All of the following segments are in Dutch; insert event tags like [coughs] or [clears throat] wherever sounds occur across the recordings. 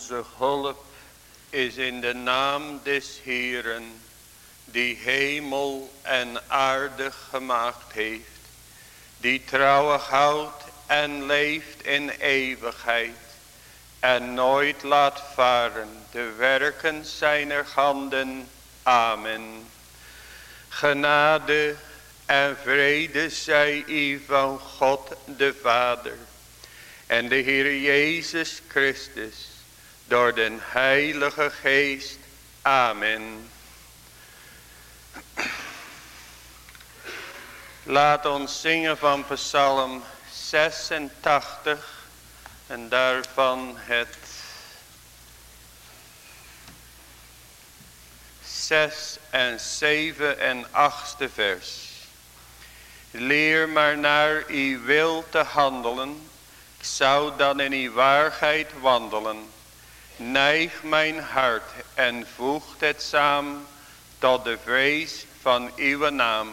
Onze hulp is in de naam des Heeren, die hemel en aarde gemaakt heeft, die trouwig houdt en leeft in eeuwigheid, en nooit laat varen de werken zijner handen. Amen. Genade en vrede zij u van God de Vader en de Heer Jezus Christus door den Heilige Geest. Amen. Laat ons zingen van Psalm 86 en daarvan het zes en zeven en achtste vers. Leer maar naar uw wil te handelen, ik zou dan in uw waarheid wandelen. Neig mijn hart en voegt het samen tot de vrees van uw naam.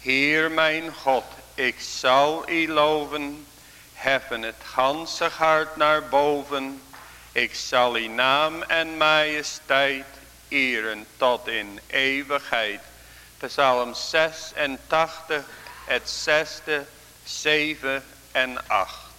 Heer mijn God, ik zal u loven, heffen het ganse hart naar boven. Ik zal uw naam en majesteit eren tot in eeuwigheid. Psalm 86, het zesde, zeven en acht.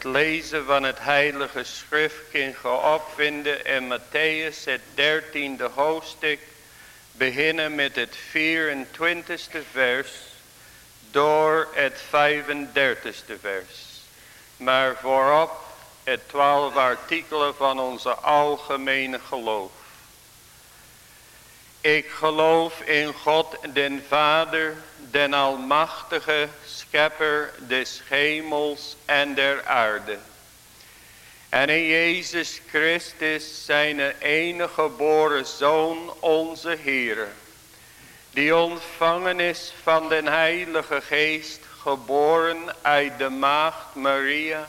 Het lezen van het heilige schrift kun je opvinden in Matthäus het dertiende hoofdstuk. Beginnen met het 24ste vers door het 35ste vers. Maar voorop het twaalf artikelen van onze algemene geloof. Ik geloof in God den Vader, den Almachtige, Schepper des hemels en der aarde. En in Jezus Christus zijn enige geboren Zoon, onze Heer, die ontvangen is van den Heilige Geest, geboren uit de Maagd Maria,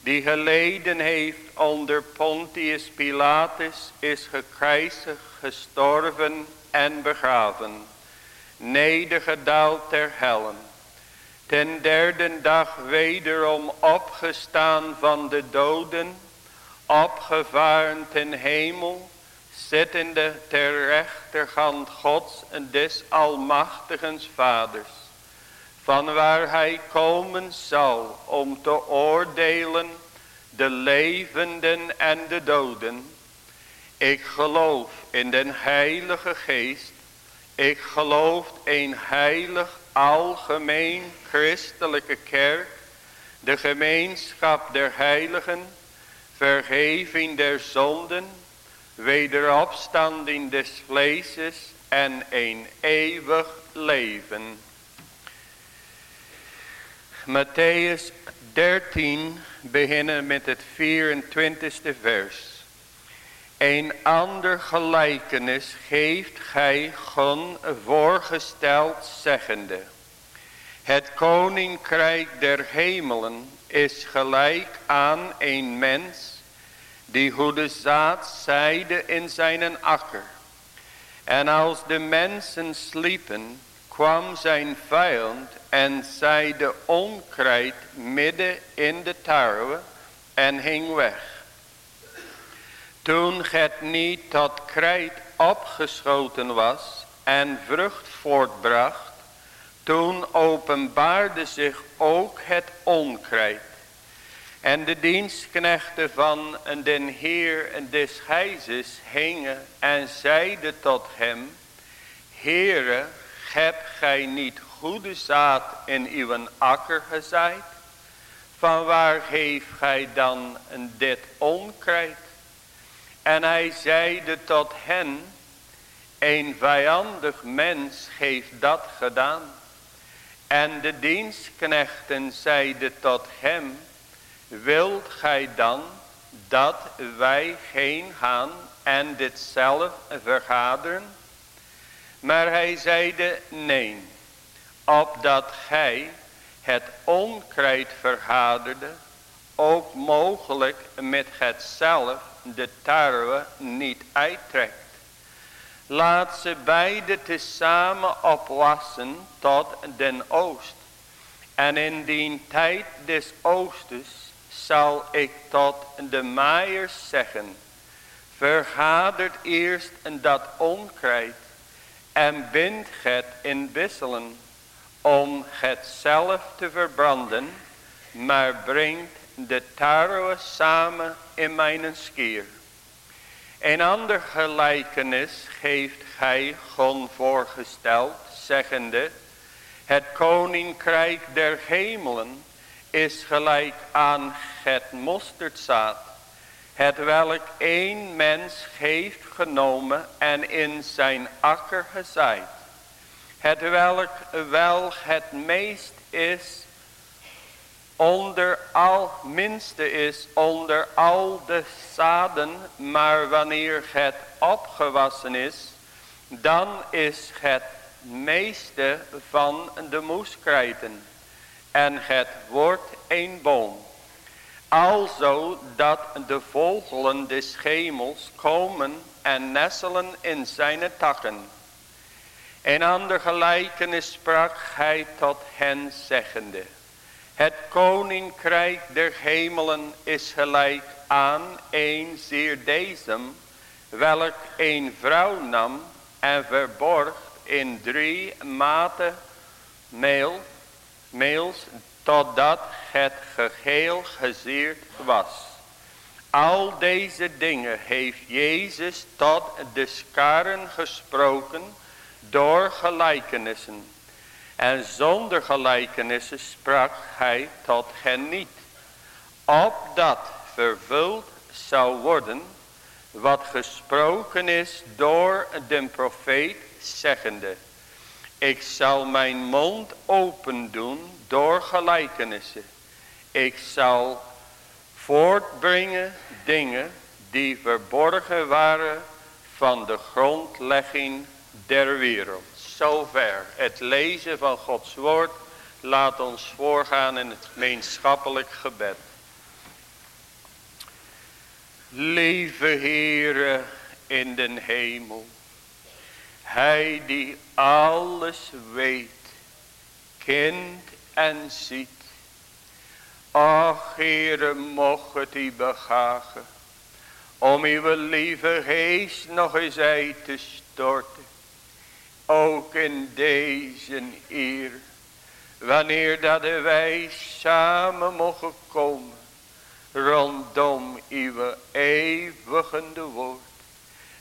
die geleden heeft onder Pontius Pilatus, is gekruisigd, gestorven en begraven, nedergedaald ter hellen, ten derde dag wederom opgestaan van de doden, opgevaren ten hemel, zittende ter rechterhand Gods en des Almachtigens Vaders, van waar hij komen zal om te oordelen de levenden en de doden. Ik geloof in den heilige geest. Ik geloof in heilig algemeen christelijke kerk. De gemeenschap der heiligen. Vergeving der zonden. Wederopstanding des vleeses. En een eeuwig leven. Matthäus 13 beginnen met het 24ste vers. Een ander gelijkenis geeft gij gon voorgesteld zeggende. Het koninkrijk der hemelen is gelijk aan een mens die goede zaad zeide in zijn akker. En als de mensen sliepen, kwam zijn vijand en zeide onkruid midden in de tarwe en ging weg. Toen het niet tot krijt opgeschoten was en vrucht voortbracht, toen openbaarde zich ook het onkruid. En de dienstknechten van den Heer des Huizes hingen en zeiden tot hem, Heere, hebt gij niet goede zaad in uw akker gezaaid? Van waar heeft gij dan dit onkruid? En hij zeide tot hen, een vijandig mens heeft dat gedaan. En de dienstknechten zeiden tot hem, wilt gij dan dat wij heen gaan en dit zelf vergaderen? Maar hij zeide, nee, opdat gij het onkruid vergaderde, ook mogelijk met het zelf de tarwe niet uittrekt. Laat ze beide tezamen opwassen tot den oost. En in die tijd des oostes zal ik tot de maaiers zeggen. Vergadert eerst dat onkruid en bindt het in wisselen om het zelf te verbranden, maar brengt de tarwe samen in mijn skier. Een ander gelijkenis heeft gij gewoon voorgesteld, zeggende, het koninkrijk der hemelen is gelijk aan het mosterdzaad, het welk één mens heeft genomen en in zijn akker gezaaid. Het welk wel het meest is onder al minste is onder al de zaden, maar wanneer het opgewassen is, dan is het meeste van de moeskrijten en het wordt een boom. Alzo dat de vogelen des hemels komen en nestelen in zijn takken. Een ander gelijkenis sprak hij tot hen zeggende. Het koninkrijk der hemelen is gelijk aan een zeer dezem, welk een vrouw nam en verborg in drie maten meel, meels, totdat het geheel gezeerd was. Al deze dingen heeft Jezus tot de skaren gesproken door gelijkenissen. En zonder gelijkenissen sprak hij tot hen niet. Opdat vervuld zou worden wat gesproken is door de profeet zeggende. Ik zal mijn mond open doen door gelijkenissen. Ik zal voortbrengen dingen die verborgen waren van de grondlegging der wereld. Zover het lezen van Gods woord. Laat ons voorgaan in het gemeenschappelijk gebed. Lieve Heere in den hemel. Hij die alles weet, kent en ziet. Ach Heere, mocht het u begagen. Om uw lieve geest nog eens uit te storten. Ook in deze eer. Wanneer dat wij samen mogen komen. Rondom uw eeuwigende woord.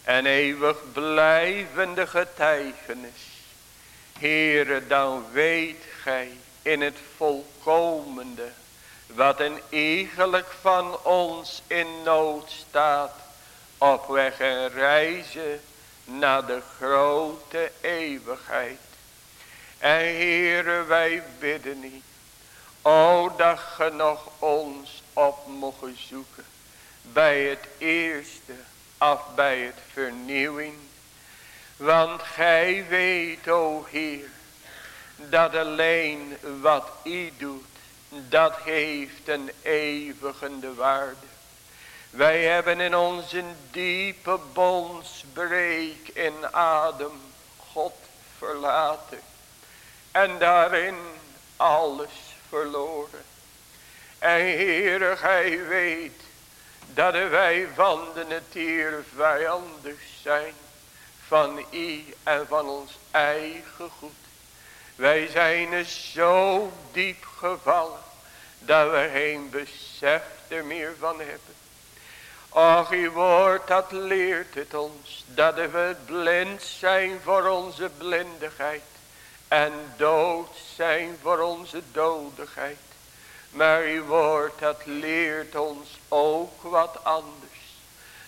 En eeuwig blijvende getuigenis. Heere, dan weet gij in het volkomende wat een eigenlijk van ons in nood staat. Op weg en reizen naar de grote eeuwigheid. En Heere, wij bidden niet. O, dat ge nog ons op mogen zoeken. Bij het eerste of bij het vernieuwing. Want gij weet, o Heer, dat alleen wat u doet, dat heeft een eeuwigende waarde. Wij hebben in onze diepe bondsbreek in adem God verlaten. En daarin alles verloren. En Heere, gij weet dat wij van de natuur vijandig zijn. Van u en van ons eigen goed. Wij zijn er zo diep gevallen. Dat we geen besef er meer van hebben. Ach, uw woord dat leert het ons. Dat we blind zijn voor onze blindigheid. En dood zijn voor onze dodigheid. Maar uw woord dat leert ons ook wat anders.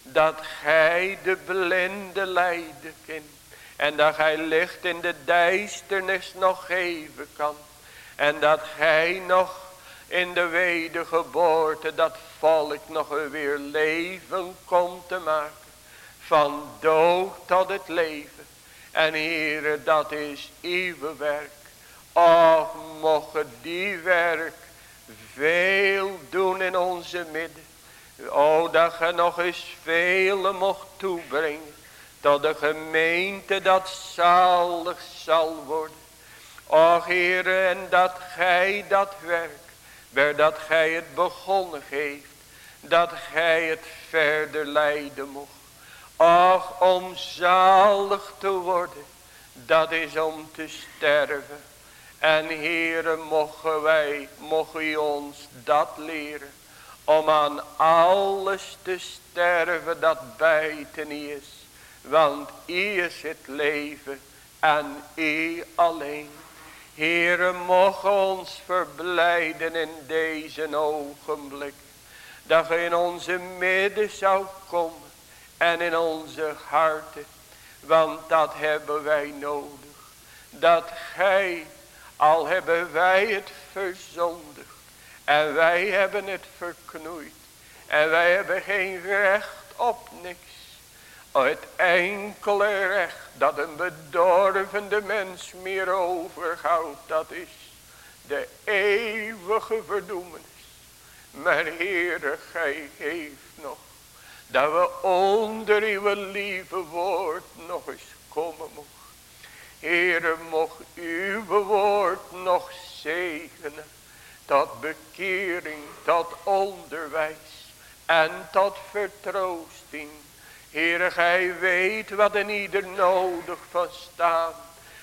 Dat gij de blinde lijden kent. En dat gij licht in de duisternis nog geven kan. En dat gij nog in de wedergeboorte dat volk nog weer leven komt te maken. Van dood tot het leven. En Heere, dat is uw werk. Och, mocht die werk veel doen in onze midden. O, dat ge nog eens vele mocht toebrengen. Tot de gemeente dat zalig zal worden. O Heere, en dat gij dat werk, waar dat gij het begonnen heeft, dat gij het verder leiden mocht. Och, om zalig te worden, dat is om te sterven. En Heere, mogen wij, mogen u ons dat leren. Om aan alles te sterven dat buiten is. Want u is het leven en u alleen. Heere, mogen ons verblijden in deze ogenblik. Dat ge in onze midden zou komen. En in onze harten. Want dat hebben wij nodig. Dat gij al hebben wij het verzondigd. En wij hebben het verknoeid. En wij hebben geen recht op niks. Het enkele recht dat een bedorvende mens meer overhoudt. Dat is de eeuwige verdoemenis. Maar Heere, gij heeft nog. Dat we onder uw lieve woord nog eens komen mogen. Heere, mocht uw woord nog zegenen. Tot bekering, tot onderwijs en tot vertroosting. Heere, gij weet wat een ieder nodig van staat.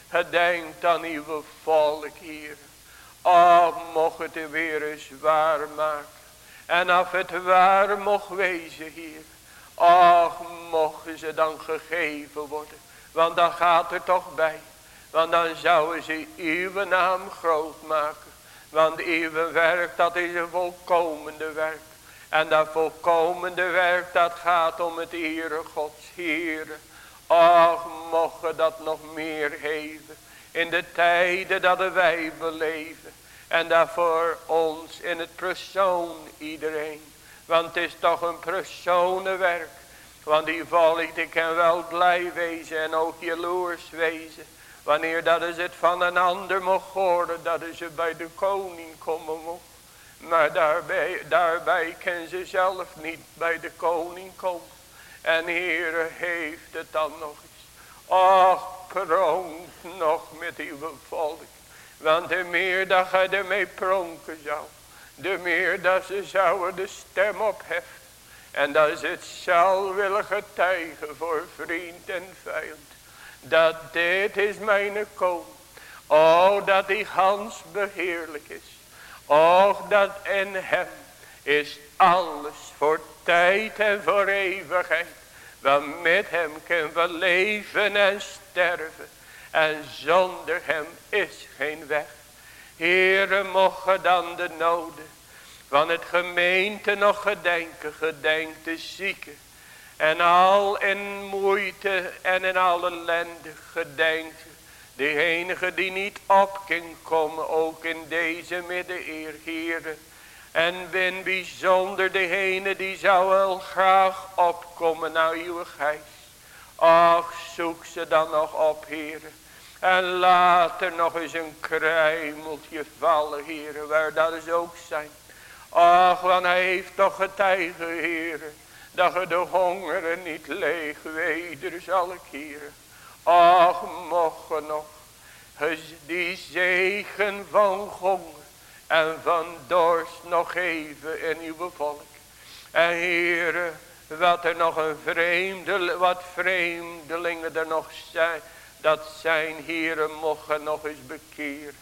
Gedenkt aan uw volk, Heer. Oh, mocht het weer eens waar maken. En als het waar mocht wezen hier. Och, mochten ze dan gegeven worden. Want dan gaat er toch bij. Want dan zouden ze uw naam groot maken. Want uw werk dat is een volkomende werk. En dat volkomende werk dat gaat om het ere Gods Heere. Och, mogen dat nog meer geven. In de tijden dat wij beleven. En dat voor ons in het persoon iedereen. Want het is toch een personenwerk. Want die volk die kan wel blij wezen en ook jaloers wezen. Wanneer dat is het van een ander mocht horen. Dat is bij de koning komen mocht. Maar daarbij, daarbij ze zelf niet bij de koning komen. En Heere heeft het dan nog eens. Och, pronk nog met uw volk. Want de meer dat gij ermee pronken zou. De meer dat ze zouden de stem opheffen. En dat is het zal willen getuigen voor vriend en vijand. Dat dit is mijn koning. Oh, dat die gans beheerlijk is. Och, dat in hem is alles voor tijd en voor eeuwigheid. Want met hem kunnen we leven en sterven. En zonder hem is geen weg. Heere, mogen dan de noden van het gemeente nog gedenken. Gedenk de zieken. En al in moeite en in alle ellende gedenk. De enige die niet op kan komen. Ook in deze midden eer, Heere. En ben bijzonder degene die zou wel graag opkomen naar uw geest. Ach, zoek ze dan nog op, heren. En laat er nog eens een kruimeltje vallen, heren, waar dat is ook zijn. Ach, want hij heeft toch getuigen, heren, dat je de hongeren niet leeg weder zal keren. Ach, mocht nog die zegen van honger en van dorst nog even in uw volk. En heren, wat er nog een vreemde, wat vreemdelingen er nog zijn, dat zijn heren mogen nog eens bekeren.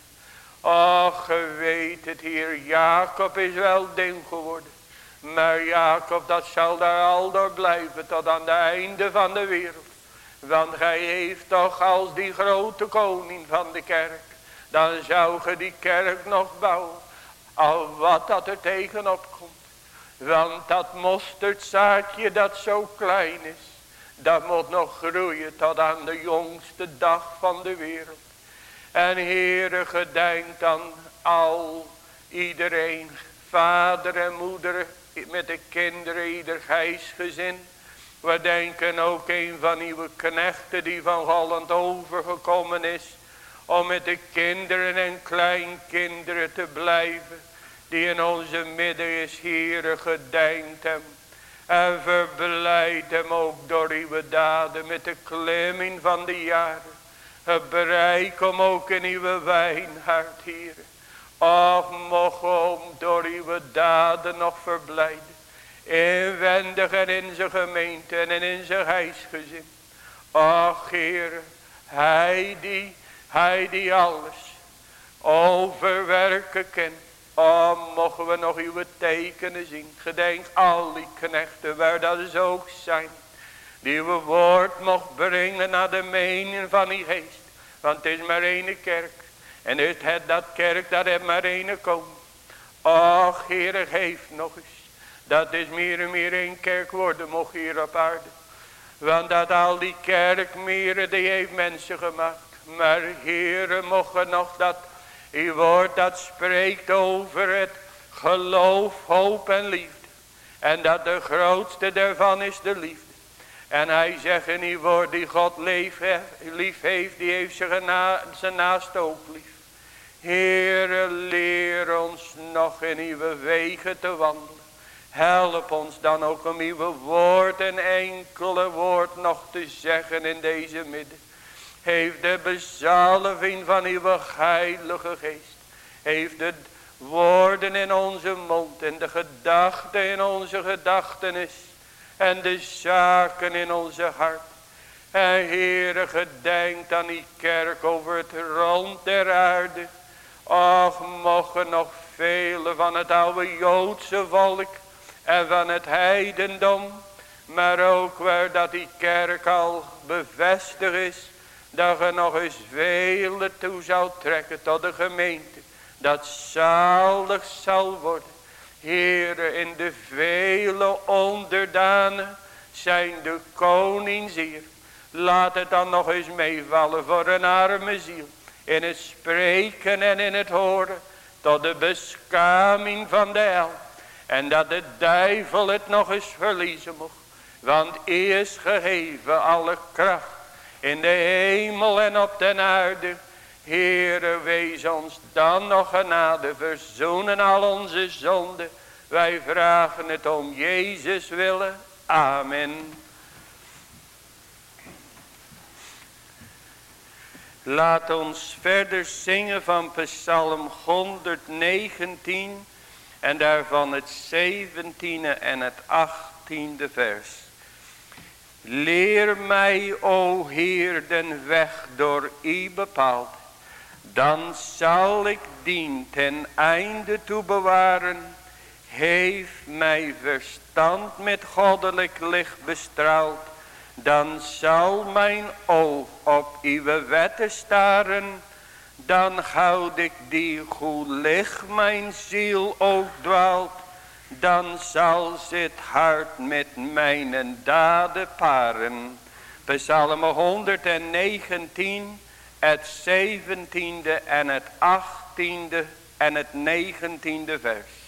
Och, ge weet het hier, Jacob is wel ding geworden. Maar Jacob, dat zal daar al door blijven tot aan het einde van de wereld. Want hij heeft toch als die grote koning van de kerk dan zou ge die kerk nog bouwen. Al wat dat er tegenop komt. Want dat mosterdzaadje dat zo klein is. Dat moet nog groeien tot aan de jongste dag van de wereld. En Heere gedenkt dan al iedereen. Vader en moeder met de kinderen ieder geestgezin. We denken ook een van uw knechten die van Holland overgekomen is om met de kinderen en kleinkinderen te blijven. Die in onze midden is, Heere, gedenkt hem. En verblijdt hem ook door uw daden met de klimming van de jaren. Het bereik om ook in uw wijnhart, Heere. Och, mocht om door uw daden nog verblijden. Inwendig en in zijn gemeente en in zijn huisgezin. Och, Heere, hij die hij die alles overwerken kent. Oh, mogen we nog uw tekenen zien. Gedenk al die knechten waar dat is ook zijn. Die uw woord mocht brengen naar de mening van die geest. Want het is maar één kerk. En is het dat kerk dat er maar één komt. Och, Heer, geef nog eens. Dat is meer en meer één kerk worden mocht hier op aarde. Want dat al die kerk meer die heeft mensen gemaakt. Maar Heere, mogen nog dat uw woord dat spreekt over het geloof, hoop en liefde. En dat de grootste daarvan is de liefde. En hij zegt in uw woord die God lief heeft, die heeft zijn, zijn naast ook lief. Heere, leer ons nog in uw wegen te wandelen. Help ons dan ook om uw woord en enkele woord nog te zeggen in deze midden heeft de bezalving van uw heilige geest. Heeft de woorden in onze mond en de gedachten in onze gedachtenis. En de zaken in onze hart. En Heere gedenkt aan die kerk over het rond der aarde. Och, mogen nog vele van het oude Joodse volk en van het heidendom, maar ook waar dat die kerk al bevestigd is, dat er nog eens vele toe zou trekken tot de gemeente, dat zalig zal worden. Heere, in de vele onderdanen zijn de konings hier. Laat het dan nog eens meevallen voor een arme ziel. In het spreken en in het horen. Tot de beschaming van de hel. En dat de duivel het nog eens verliezen mocht. Want is gegeven alle kracht. In de hemel en op de aarde. Heere, wees ons dan nog genade. Verzoenen al onze zonden. Wij vragen het om Jezus willen. Amen. Laat ons verder zingen van Psalm 119 en daarvan het 17e en het 18e vers. Leer mij, o Heer, den weg door u bepaald. Dan zal ik dien ten einde toe bewaren. Heeft mij verstand met goddelijk licht bestraald dan zal mijn oog op uw wetten staren. Dan houd ik die goed licht mijn ziel ook dwaalt. Dan zal zit hart met mijn daden paren. Psalm 119, het 17e en het 18e en het 19e vers.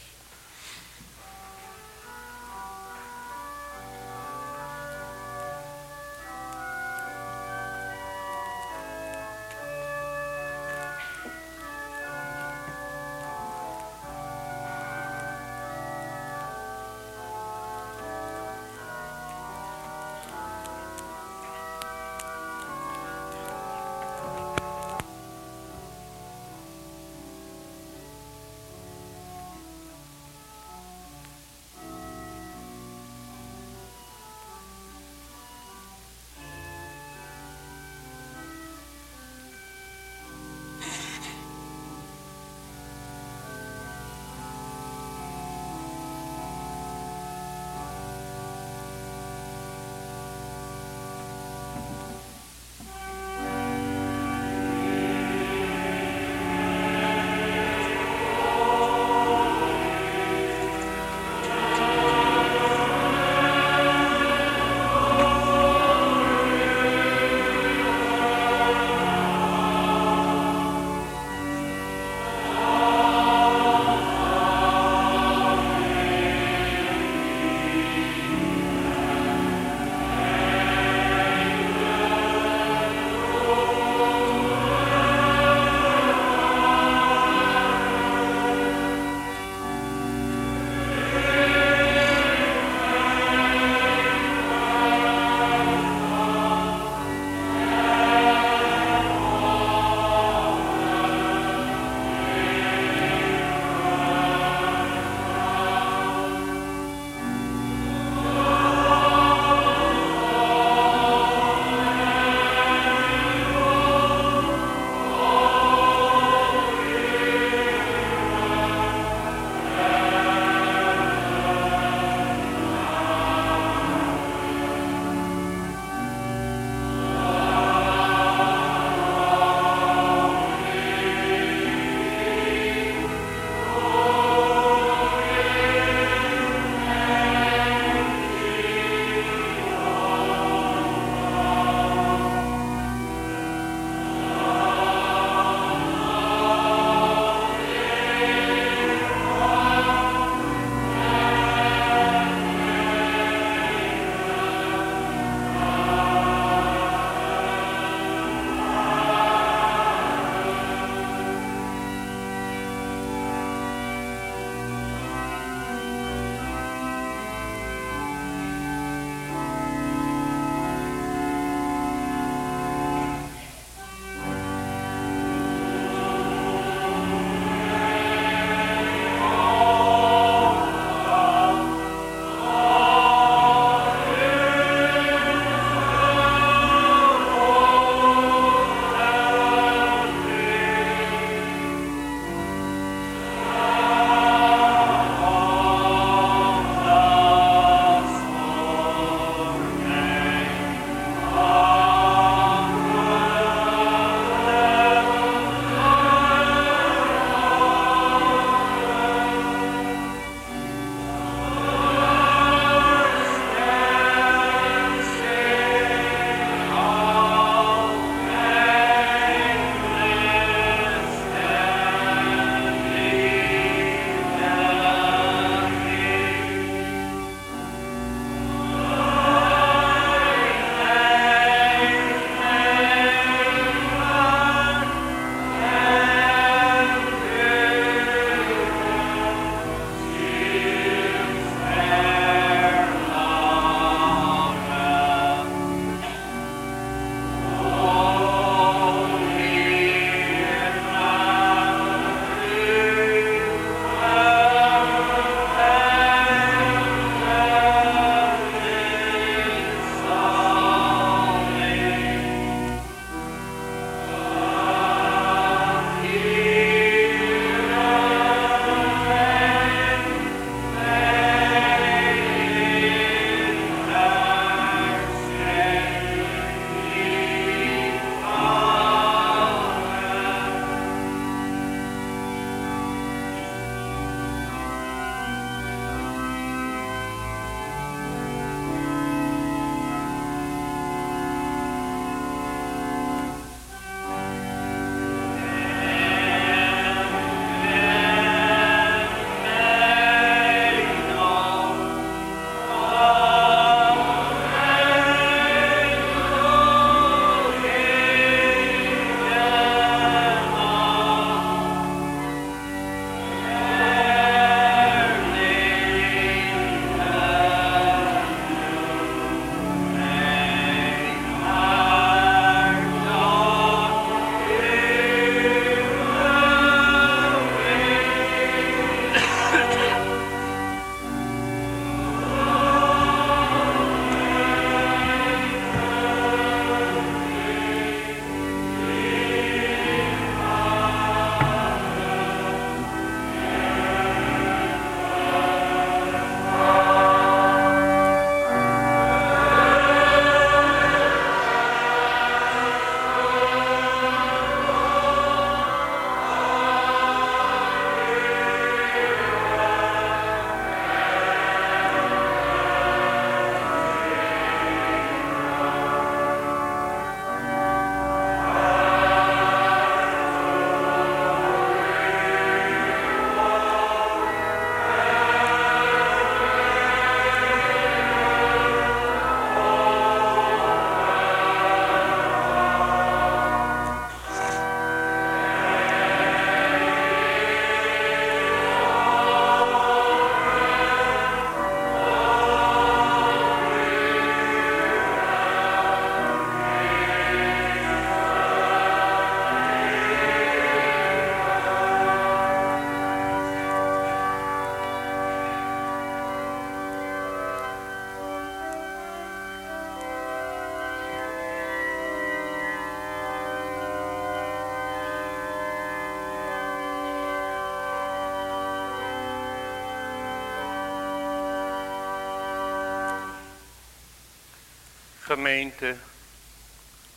Gemeente,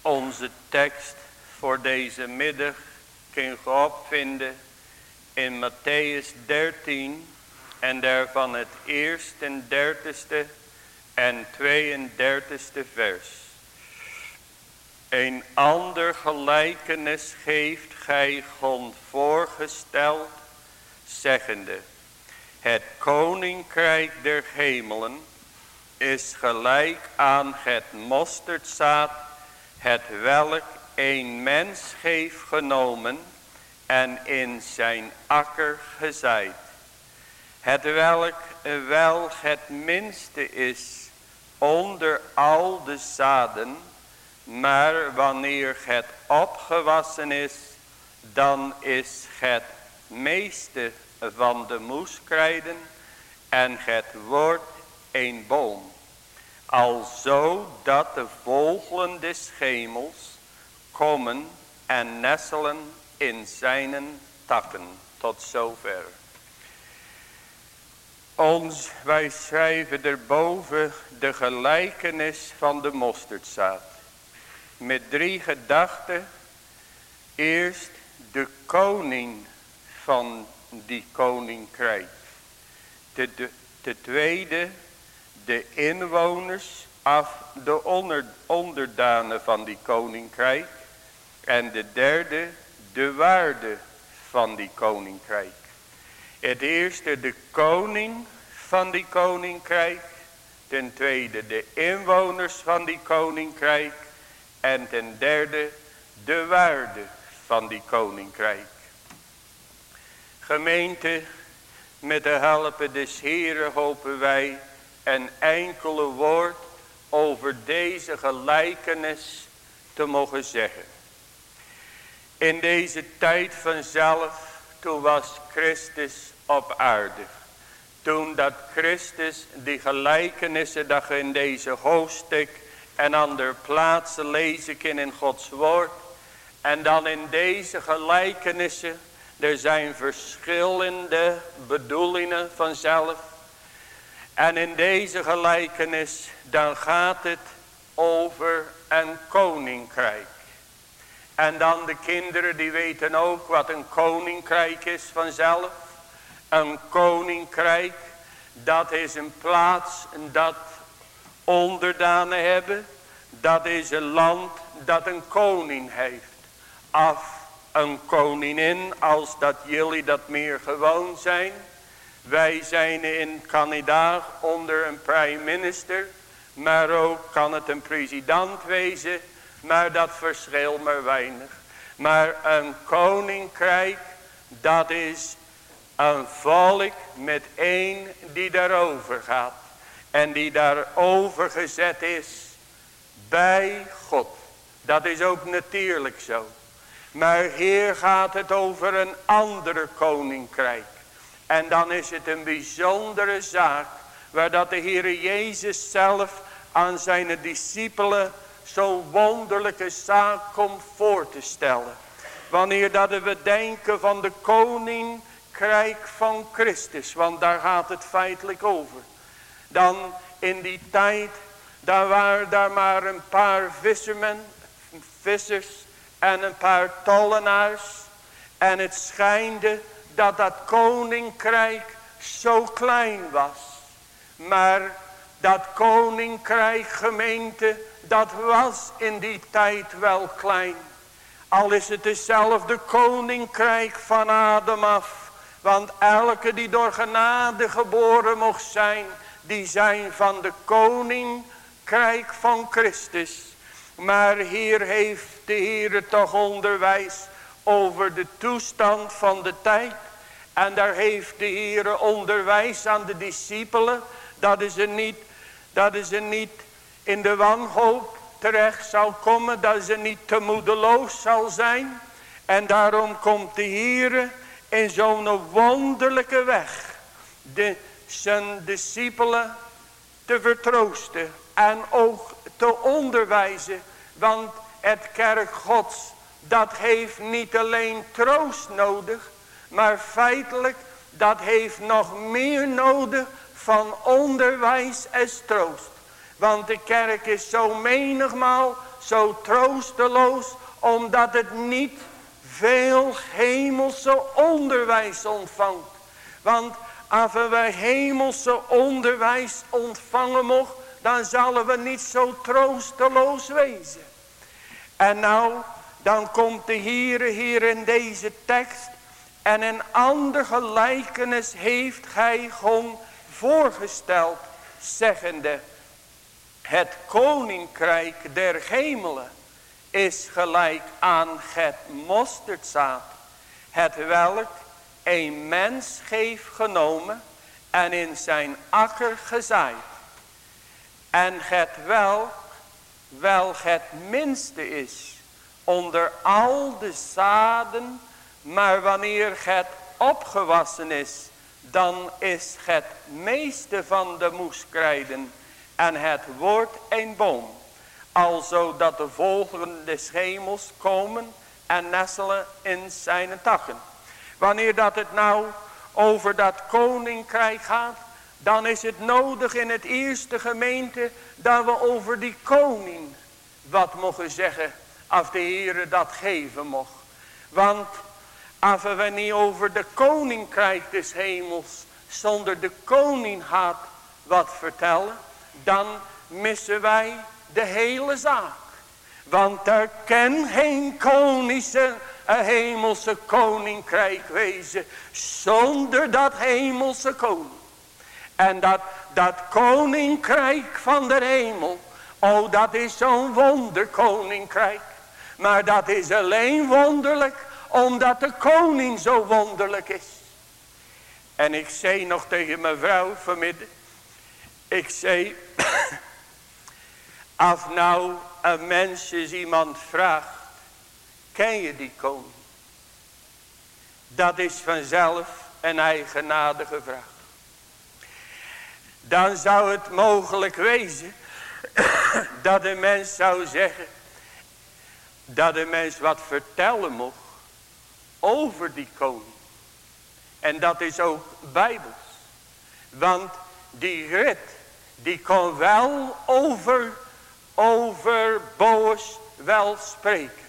onze tekst voor deze middag kun je opvinden in Matthäus 13 en daarvan het eerste en dertigste en 32ste vers. Een ander gelijkenis geeft gij God voorgesteld, zeggende, het koninkrijk der hemelen is gelijk aan het mosterdzaad, het welk een mens heeft genomen en in zijn akker gezaaid. Het welk wel het minste is onder al de zaden, maar wanneer het opgewassen is, dan is het meeste van de moeskrijden en het wordt een boom. Alzo dat de vogelen des hemels komen en nestelen in zijn takken. Tot zover. Ons, wij schrijven erboven de gelijkenis van de mosterdzaad. Met drie gedachten. Eerst de koning van die koninkrijk. De, de, de tweede de inwoners af de onder, onderdanen van die koninkrijk. En de derde de waarde van die koninkrijk. Het eerste de koning van die koninkrijk. Ten tweede de inwoners van die koninkrijk. En ten derde de waarde van die koninkrijk. Gemeente, met de helpen des Heren hopen wij een enkele woord over deze gelijkenis te mogen zeggen. In deze tijd vanzelf, toen was Christus op aarde. Toen dat Christus die gelijkenissen dat je in deze hoofdstuk en andere plaatsen lees ik in Gods woord. En dan in deze gelijkenissen, er zijn verschillende bedoelingen vanzelf. En in deze gelijkenis, dan gaat het over een koninkrijk. En dan de kinderen die weten ook wat een koninkrijk is vanzelf. Een koninkrijk, dat is een plaats dat onderdanen hebben. Dat is een land dat een koning heeft. Af een koningin als dat jullie dat meer gewoon zijn. Wij zijn in Canada onder een prime minister. Maar ook kan het een president wezen. Maar dat verschilt maar weinig. Maar een koninkrijk, dat is een volk met één die daarover gaat. En die daarover gezet is bij God. Dat is ook natuurlijk zo. Maar hier gaat het over een andere koninkrijk. En dan is het een bijzondere zaak. Waar dat de Heer Jezus zelf aan zijn discipelen zo'n wonderlijke zaak komt voor te stellen. Wanneer dat we denken van de koninkrijk van Christus. Want daar gaat het feitelijk over. Dan in die tijd, daar waren daar maar een paar vissermen, vissers en een paar tollenaars. En het schijnde dat dat koninkrijk zo klein was. Maar dat koninkrijk gemeente, dat was in die tijd wel klein. Al is het dezelfde koninkrijk van Adam af. Want elke die door genade geboren mocht zijn, die zijn van de koninkrijk van Christus. Maar hier heeft de Heer toch onderwijs over de toestand van de tijd. En daar heeft de Heer onderwijs aan de discipelen. Dat er niet, dat niet in de wanhoop terecht zal komen. Dat ze niet te moedeloos zal zijn. En daarom komt de Heer in zo'n wonderlijke weg. De, zijn discipelen te vertroosten. En ook te onderwijzen. Want het kerk gods dat heeft niet alleen troost nodig. Maar feitelijk, dat heeft nog meer nodig van onderwijs en troost. Want de kerk is zo menigmaal zo troosteloos. Omdat het niet veel hemelse onderwijs ontvangt. Want als we hemelse onderwijs ontvangen mocht. Dan zullen we niet zo troosteloos wezen. En nou, dan komt de Heere hier in deze tekst. En een ander gelijkenis heeft gij gewoon voorgesteld. Zeggende. Het koninkrijk der hemelen is gelijk aan het mosterdzaad. Het welk een mens heeft genomen en in zijn akker gezaaid. En het wel, wel het minste is onder al de zaden, maar wanneer het opgewassen is, dan is het meeste van de moeskrijden en het wordt een boom. Alzo dat de volgende des hemels komen en nestelen in zijn takken. Wanneer dat het nou over dat koninkrijk gaat, dan is het nodig in het eerste gemeente dat we over die koning wat mogen zeggen als de Heer dat geven mocht. Want als we niet over de koninkrijk des hemels zonder de koning had wat vertellen, dan missen wij de hele zaak. Want er kan geen konische, hemelse koninkrijk wezen zonder dat hemelse koning. En dat, dat koninkrijk van de hemel, oh dat is zo'n wonderkoninkrijk. Maar dat is alleen wonderlijk omdat de koning zo wonderlijk is. En ik zei nog tegen mijn vrouw vanmiddag. Ik zei. [clears throat] Als nou een mens iemand vraagt. Ken je die koning? Dat is vanzelf een eigenaardige vraag. Dan zou het mogelijk wezen. [clears throat] Dat de mens zou zeggen dat de mens wat vertellen mocht over die koning. En dat is ook bijbels. Want die rit, die kon wel over, over Boos wel spreken.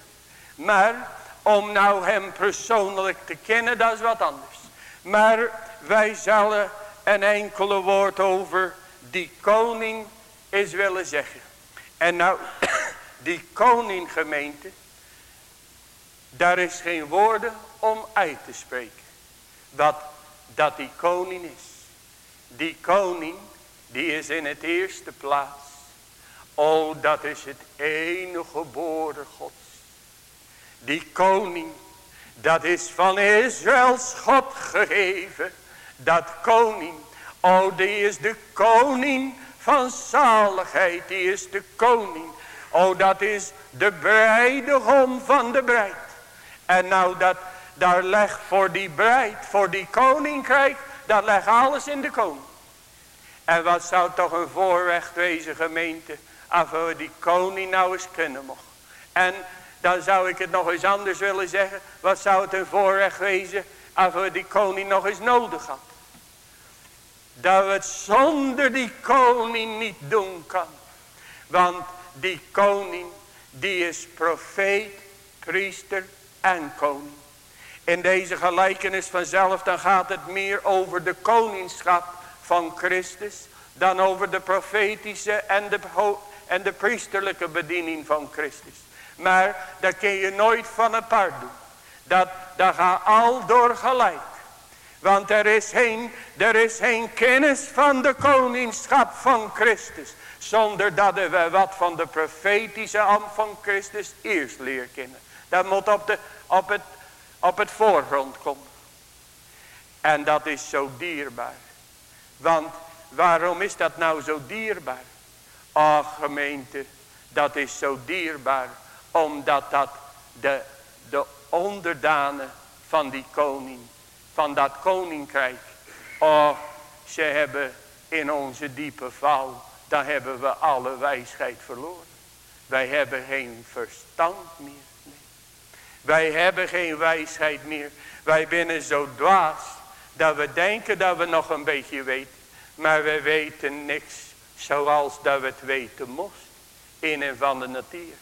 Maar om nou hem persoonlijk te kennen, dat is wat anders. Maar wij zullen een enkele woord over die koning is willen zeggen. En nou, [coughs] die koninggemeente, daar is geen woorden om uit te spreken. Dat, dat die koning is. Die koning, die is in het eerste plaats. Oh, dat is het enige geboren Gods. Die koning, dat is van Israëls God gegeven. Dat koning, oh, die is de koning van zaligheid. Die is de koning Oh, dat is de bruidegom van de bruid. En nou, dat, daar legt voor die bruid, voor die koninkrijk, dat legt alles in de koning. En wat zou toch een voorrecht wezen, gemeente, als we die koning nou eens kunnen mogen. En dan zou ik het nog eens anders willen zeggen. Wat zou het een voorrecht wezen als we die koning nog eens nodig hadden. Dat we het zonder die koning niet doen kan. Want die koning, die is profeet, priester en koning. In deze gelijkenis vanzelf, dan gaat het meer over de koningschap van Christus, dan over de profetische en de, en de priesterlijke bediening van Christus. Maar dat kun je nooit van apart doen. Dat, dat gaat al door gelijk. Want er is, geen, er is geen kennis van de koningschap van Christus. Zonder dat we wat van de profetische ambt van Christus eerst leer kennen. Dat moet op, de, op, het, op het voorgrond komen. En dat is zo dierbaar. Want waarom is dat nou zo dierbaar? Ach gemeente, dat is zo dierbaar. Omdat dat de, de onderdanen van die koning, van dat koninkrijk. Oh, ze hebben in onze diepe val dan hebben we alle wijsheid verloren. Wij hebben geen verstand meer. Wij hebben geen wijsheid meer. Wij zijn zo dwaas dat we denken dat we nog een beetje weten. Maar we weten niks Zoals dat we het weten moest. In en van de natuur.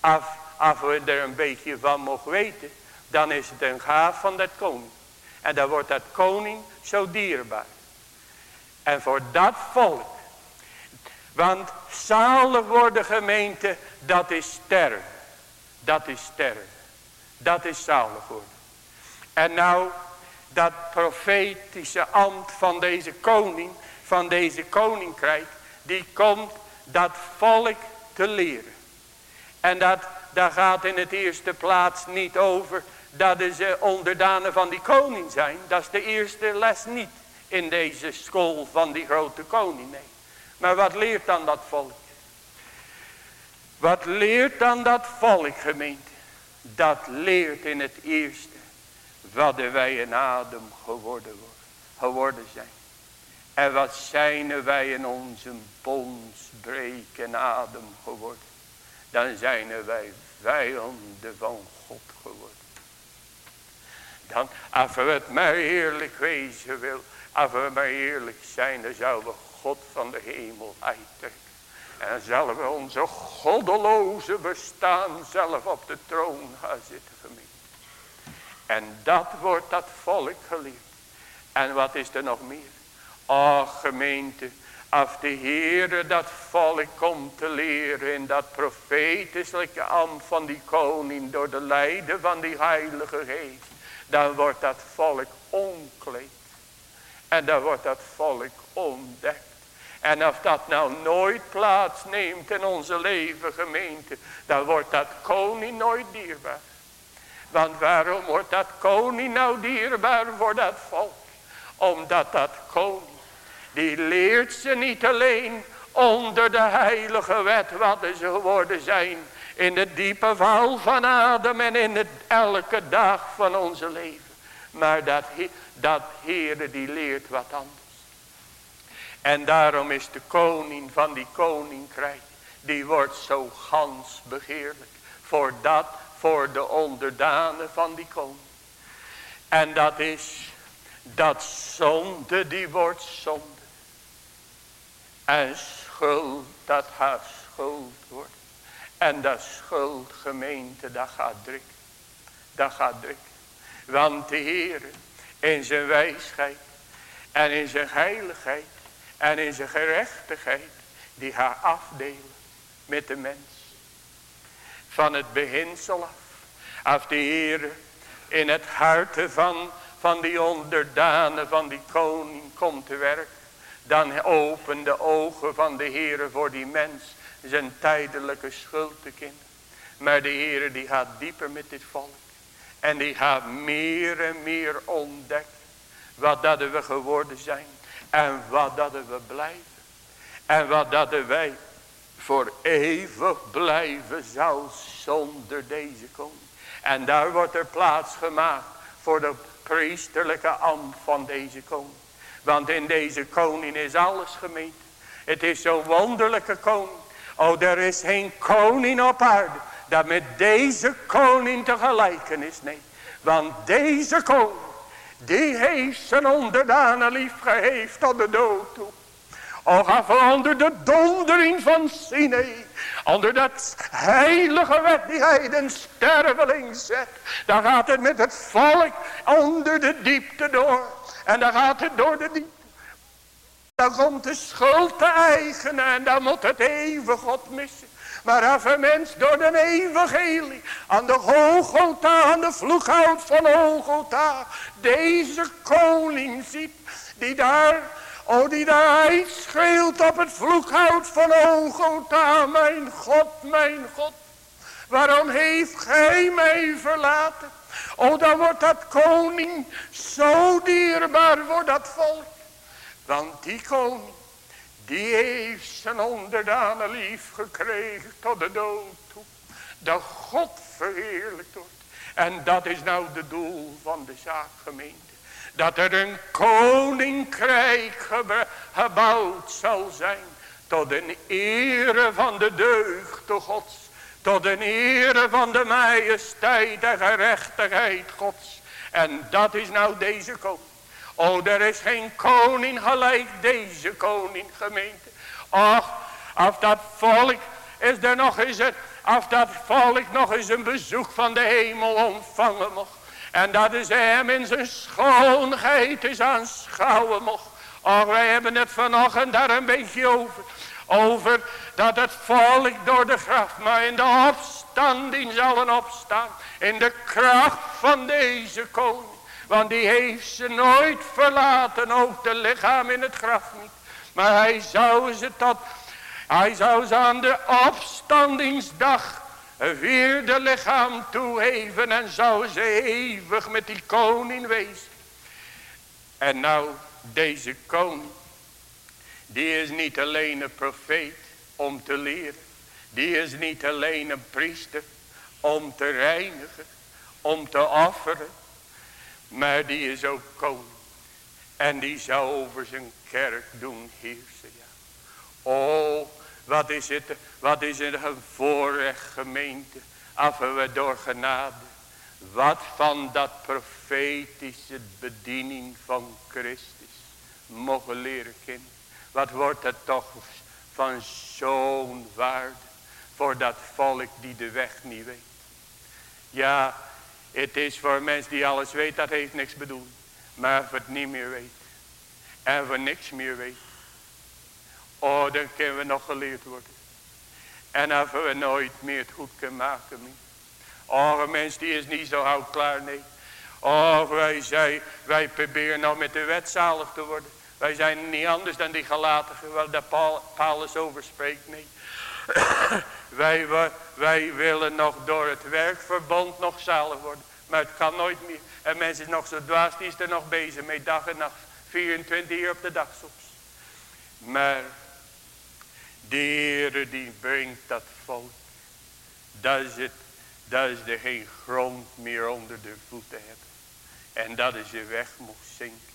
Als, als we er een beetje van mogen weten. Dan is het een gaaf van dat koning. En dan wordt dat koning zo dierbaar. En voor dat volk. Want zalig worden gemeente. Dat is sterren. Dat is sterren. Dat is zalig worden. En nou dat profetische ambt van deze koning. Van deze koninkrijk. Die komt dat volk te leren. En dat, daar gaat in het eerste plaats niet over dat ze onderdanen van die koning zijn. Dat is de eerste les niet in deze school van die grote koning. Nee. Maar wat leert dan dat volk? Wat leert dan dat volk gemeente? Dat leert in het eerste wat wij in adem geworden, geworden zijn. En wat zijn wij in onze breken adem geworden. Dan zijn wij vijanden van God geworden. Dan, als we het maar eerlijk wezen wil. Als we maar eerlijk zijn, dan zouden we God van de hemel uittrekken. En zullen we onze goddeloze bestaan zelf op de troon gaan zitten gemeente. En dat wordt dat volk geleerd. En wat is er nog meer? Ach gemeente, als de Heere dat volk komt te leren in dat profetische ambt van die koning door de lijden van die heilige geest. Dan wordt dat volk onkleed. En dan wordt dat volk ontdekt. En als dat nou nooit plaatsneemt in onze leven gemeente. Dan wordt dat koning nooit dierbaar. Want waarom wordt dat koning nou dierbaar voor dat volk? Omdat dat koning, die leert ze niet alleen onder de heilige wet wat ze geworden zijn. In de diepe val van adem en in het elke dag van onze leven. Maar dat, dat Heere die leert wat anders. En daarom is de koning van die koninkrijk. Die wordt zo gans begeerlijk. Voor dat voor de onderdanen van die koning. En dat is dat zonde die wordt zonde. En schuld dat haar schuld wordt. En dat schuldgemeente dat gaat drukken. Dat gaat drukken. Want de Heer in zijn wijsheid en in zijn heiligheid en in zijn gerechtigheid die gaat afdelen met de mens van het beginsel af. Als de Heer in het hart van, van die onderdanen van die koning komt te werk. Dan open de ogen van de Heer voor die mens zijn tijdelijke schuld te kennen. Maar de Heer die gaat dieper met dit volk. En die gaat meer en meer ontdekken. Wat dat we geworden zijn. En wat dat we blijven. En wat dat wij voor eeuwig blijven zou zonder deze koning. En daar wordt er plaats gemaakt voor de priesterlijke ambt van deze koning. Want in deze koning is alles gemeend. Het is zo'n wonderlijke koning. Oh, er is geen koning op aarde dat met deze koning te gelijken is. Nee, want deze koning, die heeft zijn onderdanen lief geheefd tot de dood toe. Al we onder de dondering van Sinai. Onder dat heilige wet die hij den sterveling zet. Dan gaat het met het volk onder de diepte door. En dan gaat het door de diepte. Dan komt de schuld te eigenen en dan moet het even God missen. Maar als een mens door de evangelie aan de Hogota, aan de vloeghout van Hogota, deze koning ziet die daar O die daar scheelt op het vloekhout van Ogota. Mijn God, mijn God. Waarom heeft gij mij verlaten? O dan wordt dat koning zo dierbaar voor dat volk. Want die koning. Die heeft zijn onderdanen lief gekregen tot de dood toe. De God verheerlijkt wordt. En dat is nou de doel van de zaak gemeente dat er een koninkrijk gebouwd zal zijn. Tot de ere van de deugde gods. Tot de ere van de majesteit en gerechtigheid gods. En dat is nou deze koning. O, er is geen koning gelijk deze koning gemeente. Och, of dat volk is er nog eens het, of dat volk nog eens een bezoek van de hemel ontvangen mocht. En dat is hem in zijn schoonheid is aanschouwen mocht. Och, wij hebben het vanochtend daar een beetje over. Over dat het volk door de graf, maar in de opstanding zullen opstaan. In de kracht van deze koning. Want die heeft ze nooit verlaten, ook de lichaam in het graf niet. Maar hij zou ze tot, hij zou ze aan de opstandingsdag weer de lichaam toegeven en zou ze eeuwig met die koning wezen. En nou, deze koning, die is niet alleen een profeet om te leren. Die is niet alleen een priester om te reinigen, om te offeren. Maar die is ook koning. En die zou over zijn kerk doen heersen. Ja. Oh, wat is het, wat is het een voorrecht gemeente. Af we door genade. Wat van dat profetische bediening van Christus mogen leren kennen. Wat wordt het toch van zo'n waarde voor dat volk die de weg niet weet. Ja, het is voor mensen die alles weet, dat heeft niks bedoeld. Maar het niet meer weet. En niks meer weet. Oh, dan kunnen we nog geleerd worden. En als we nooit meer het goed kunnen maken. Oh, een mens die is niet zo houdt klaar, nee. Oh, wij, zijn, wij proberen nou met de wet zalig te worden. Wij zijn niet anders dan die gelaten, waar de Paulus over spreekt, nee. [coughs] wij, wij willen nog door het werkverbond nog zalig worden. Maar het kan nooit meer. En mensen nog zo dwaas, die is er nog bezig mee dag en nacht. 24 uur op de dag soms. Maar de Heere die brengt dat volk. Dat is het. Dat is er geen grond meer onder de voeten hebben. En dat is je weg mocht zinken.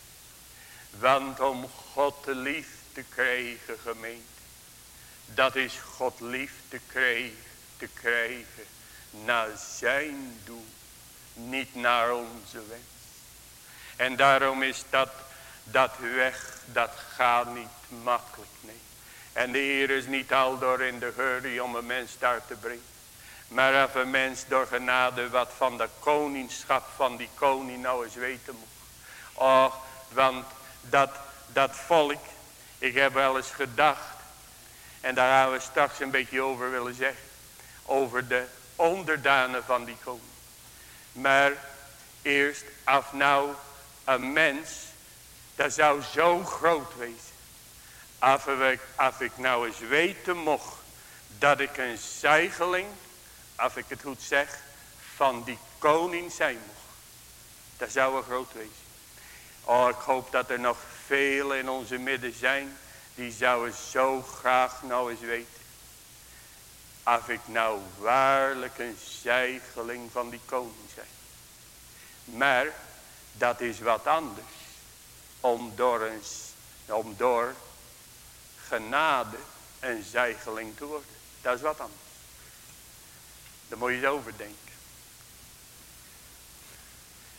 Want om God lief te krijgen gemeente. Dat is God lief te krijgen, te krijgen naar zijn doel. Niet naar onze wens. En daarom is dat, dat weg, dat gaat niet makkelijk, nee. En de Heer is niet al door in de hurry om een mens daar te brengen. Maar als een mens door genade wat van de koningschap van die koning nou eens weten moet. Oh, want dat, dat volk, ik heb wel eens gedacht. En daar gaan we straks een beetje over willen zeggen. Over de onderdanen van die koning. Maar eerst af nou een mens, dat zou zo groot wezen. Af ik, af ik nou eens weten mocht dat ik een zeigeling, als ik het goed zeg, van die koning zijn mocht. Dat zou een groot wezen. Oh, ik hoop dat er nog velen in onze midden zijn. Die zouden zo graag nou eens weten. Of ik nou waarlijk een zeigeling van die koning zijn. Maar dat is wat anders. Om door, een, om door genade een zeigeling te worden. Dat is wat anders. Daar moet je eens overdenken.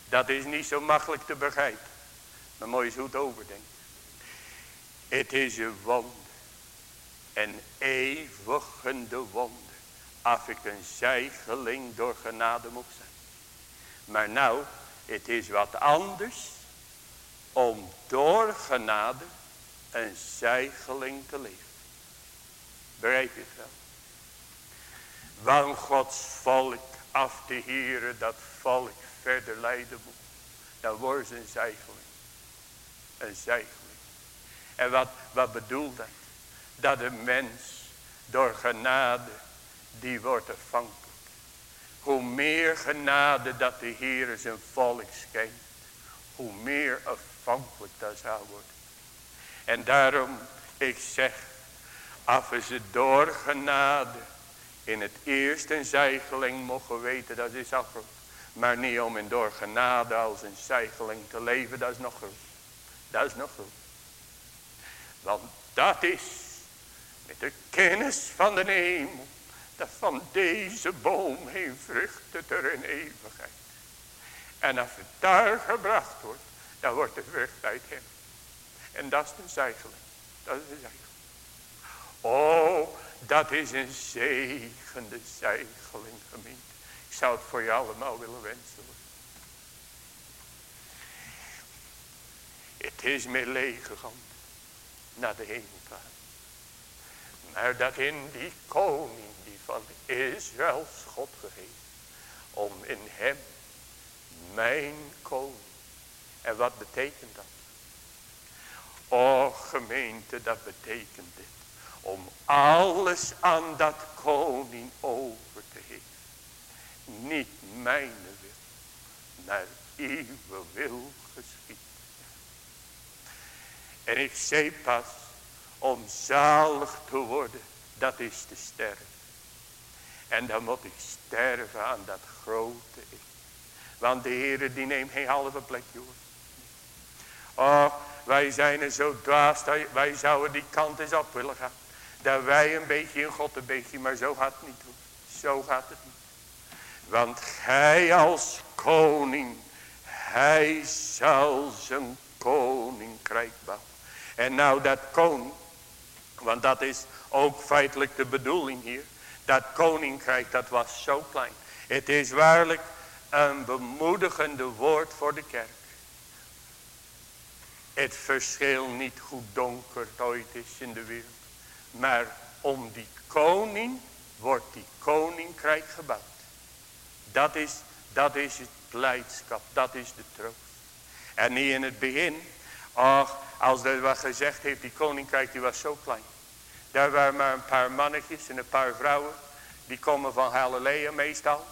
Dat is niet zo makkelijk te begrijpen. Maar moet je eens goed overdenken. Het is een wonder. Een eeuwigende wonder. Als ik een zijgeling door genade moet zijn. Maar nou, het is wat anders. Om door genade een zijgeling te leven. Begrijp je het wel? Want Gods volk af te heren dat volk verder leiden moet. Dan wordt ze een zijgeling. Een zijgeling. En wat, wat bedoelt dat? Dat een mens door genade, die wordt afhankelijk. Hoe meer genade dat de Heer zijn volk schenkt, hoe meer afhankelijk dat zou worden. En daarom, ik zeg, af ze door genade in het eerste een zeigeling mogen weten, dat is goed. Maar niet om in door genade als een zeigeling te leven, dat is nog goed. Dat is nog goed. Want dat is de kennis van de hemel. Dat van deze boom heen vruchtet er in eeuwigheid. En als het daar gebracht wordt. Dan wordt de vrucht uit hem. En dat is de zeigeling. Dat is de zeigeling. Oh, dat is een zegende zeigeling gemeente. Ik zou het voor je allemaal willen wensen. Het is lege hand naar de hemelvaart. Maar dat in die koning die van Israëls God gegeven. Om in hem mijn koning. En wat betekent dat? O gemeente dat betekent dit. Om alles aan dat koning over te geven. Niet mijn wil. Maar uw wil geschiet. En ik zei pas, om zalig te worden, dat is te sterven. En dan moet ik sterven aan dat grote ik. Want de Heer die neemt geen halve plekje hoor. Oh, wij zijn er zo dwaas, wij zouden die kant eens op willen gaan. Dat wij een beetje in God een beetje, maar zo gaat het niet hoor. Zo gaat het niet. Want gij als koning, hij zal zijn koninkrijk bouwen. En nou dat koning, want dat is ook feitelijk de bedoeling hier. Dat koninkrijk dat was zo klein. Het is waarlijk een bemoedigende woord voor de kerk. Het verschil niet hoe donker het ooit is in de wereld. Maar om die koning wordt die koninkrijk gebouwd. Dat is, dat is het blijdschap, dat is de troost. En niet in het begin, ach, als er wat gezegd heeft, die koninkrijk die was zo klein. Daar waren maar een paar mannetjes en een paar vrouwen. Die komen van Galilea meestal.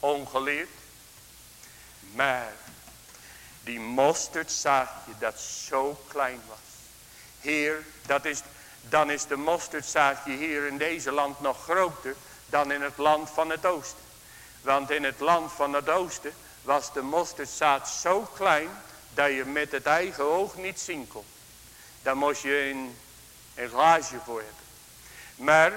Ongeleerd. Maar die mosterdzaadje dat zo klein was. Heer, dat is, dan is de mosterdzaadje hier in deze land nog groter dan in het land van het oosten. Want in het land van het oosten was de mosterdzaad zo klein dat je met het eigen oog niet zien kon. Daar moest je een, een glaasje voor hebben. Maar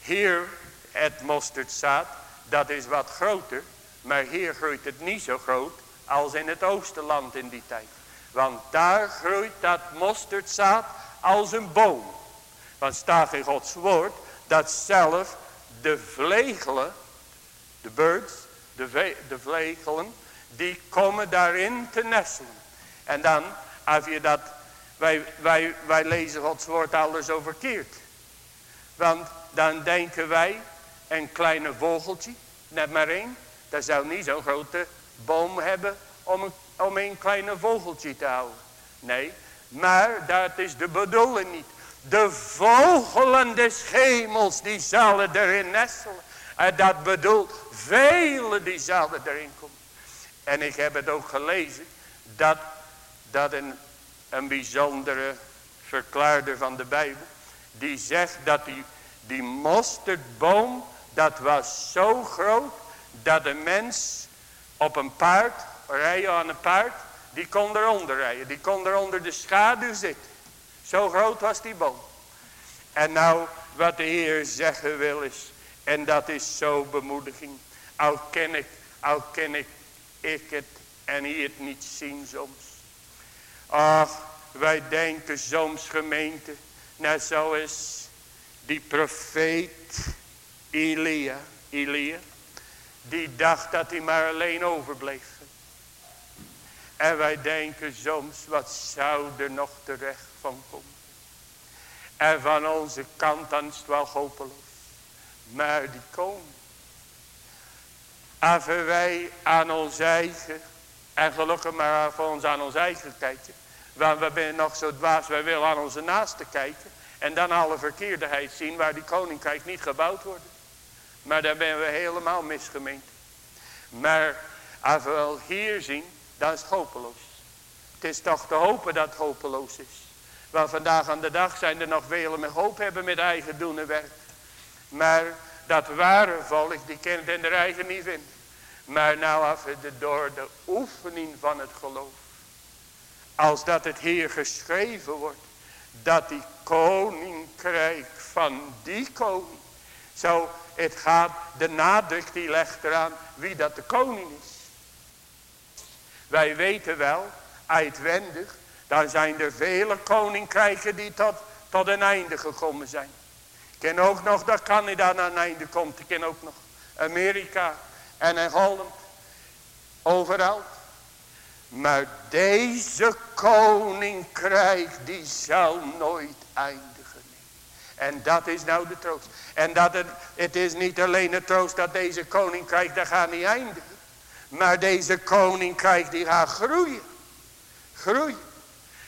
hier het mosterdzaad, dat is wat groter. Maar hier groeit het niet zo groot als in het oostenland in die tijd. Want daar groeit dat mosterdzaad als een boom. Want staat in Gods woord dat zelf de vlegelen, de birds, de, de vlegelen, die komen daarin te nestelen. En dan, als je dat, wij, wij, wij lezen Gods woord alles zo verkeerd. Want dan denken wij, een kleine vogeltje, net maar één, dat zou niet zo'n grote boom hebben om een, om een kleine vogeltje te houden. Nee, maar dat is de bedoeling niet. De vogelen des hemels, die zullen erin nestelen. En dat bedoelt, vele die zullen erin komen. En ik heb het ook gelezen, dat, dat een, een bijzondere verklaarder van de Bijbel, die zegt dat die, die mosterdboom, dat was zo groot, dat een mens op een paard, rijden aan een paard, die kon eronder rijden. Die kon er onder de schaduw zitten. Zo groot was die boom. En nou, wat de Heer zeggen wil is, en dat is zo bemoediging. Al ken ik, al ken ik, ik het en hij het niet zien soms. Ach, wij denken soms gemeente, net zoals die profeet Elia, Elia, die dacht dat hij maar alleen overbleef. En wij denken soms, wat zou er nog terecht van komen. En van onze kant dan is het wel hopeloos. Maar die komen. Als wij aan ons eigen, en gelukkig maar voor ons aan ons eigen kijken. Want we zijn nog zo dwaas, wij willen aan onze naasten kijken. En dan alle verkeerderheid zien waar die koninkrijk niet gebouwd wordt. Maar daar ben we helemaal misgemeend. Maar als we wel hier zien, dan is het hopeloos. Het is toch te hopen dat het hopeloos is. Want vandaag aan de dag zijn er nog velen met hoop hebben met eigen doen en werk. Maar dat ware volk, die kent in de eigen niet vinden. Maar nou af door de oefening van het geloof. Als dat het hier geschreven wordt. Dat die koninkrijk van die koning. Zo het gaat, de nadruk die legt eraan wie dat de koning is. Wij weten wel, uitwendig, dan zijn er vele koninkrijken die tot, tot een einde gekomen zijn. Ken ook nog dat Canada naar een einde komt. Ik ken ook nog Amerika en Engeland. Overal. Maar deze koninkrijk die zal nooit eindigen. En dat is nou de troost. En dat het, het is niet alleen de troost dat deze koninkrijk dat gaat niet eindigen. Maar deze koninkrijk die gaat groeien. Groeien.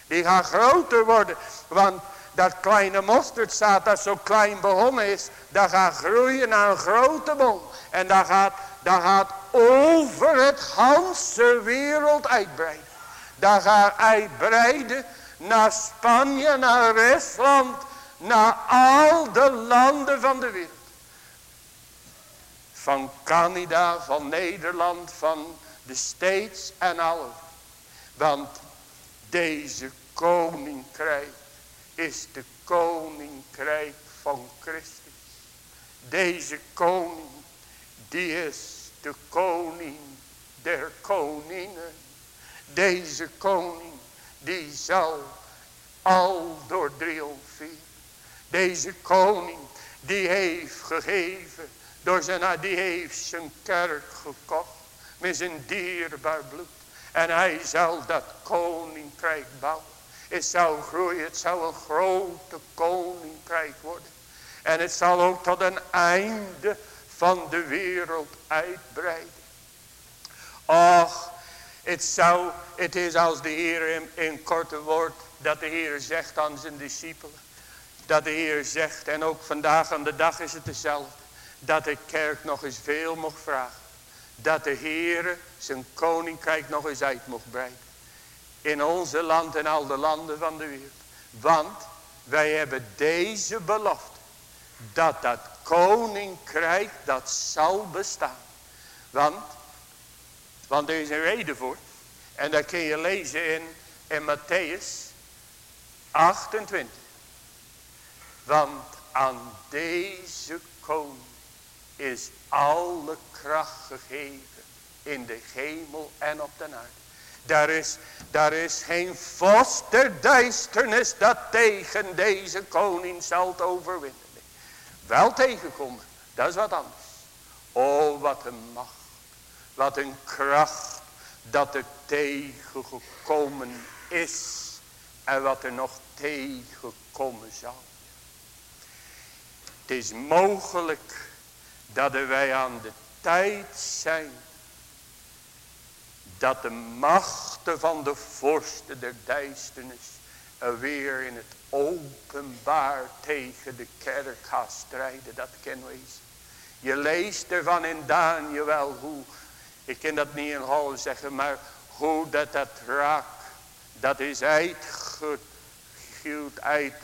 Die gaat groter worden. Want dat kleine mosterdzaad dat zo klein begonnen is. Dat gaat groeien naar een grote boom. En dat gaat, dat gaat over het ganse wereld uitbreiden. Dat gaat uitbreiden naar Spanje, naar Rusland, naar al de landen van de wereld. Van Canada, van Nederland, van de States en alle. Want deze koninkrijk is de koninkrijk van Christus. Deze koning, die is de koning der koningen. Deze koning, die zal al door triomferen. Deze koning, die heeft gegeven, door zijn, die heeft zijn kerk gekocht, met zijn dierbaar bloed. En hij zal dat koninkrijk bouwen. Het zal groeien, het zal een grote koninkrijk worden. En het zal ook tot een einde van de wereld uitbreiden. Och, het, zou, het is als de Heer in, in korte woord dat de Heer zegt aan zijn discipelen. Dat de Heer zegt, en ook vandaag aan de dag is het dezelfde. Dat de kerk nog eens veel mocht vragen. Dat de Heer zijn koninkrijk nog eens uit mocht breiden. In onze land en al de landen van de wereld. Want wij hebben deze belofte. Dat dat koninkrijk dat zal bestaan. Want, want er is een reden voor. En dat kun je lezen in, in Matthäus 28. Want aan deze koning is alle kracht gegeven in de hemel en op de aarde. Daar is, daar is geen vos der dat tegen deze koning zal overwinnen. Wel tegenkomen, dat is wat anders. Oh, wat een macht, wat een kracht dat er tegengekomen is en wat er nog tegenkomen zal. Het is mogelijk dat wij aan de tijd zijn dat de machten van de vorsten der duisternis weer in het openbaar tegen de kerk gaat strijden. Dat kan wezen. Je leest ervan in Daniel hoe, ik kan dat niet in hal zeggen, maar hoe dat dat raak, dat is uitgegild uit.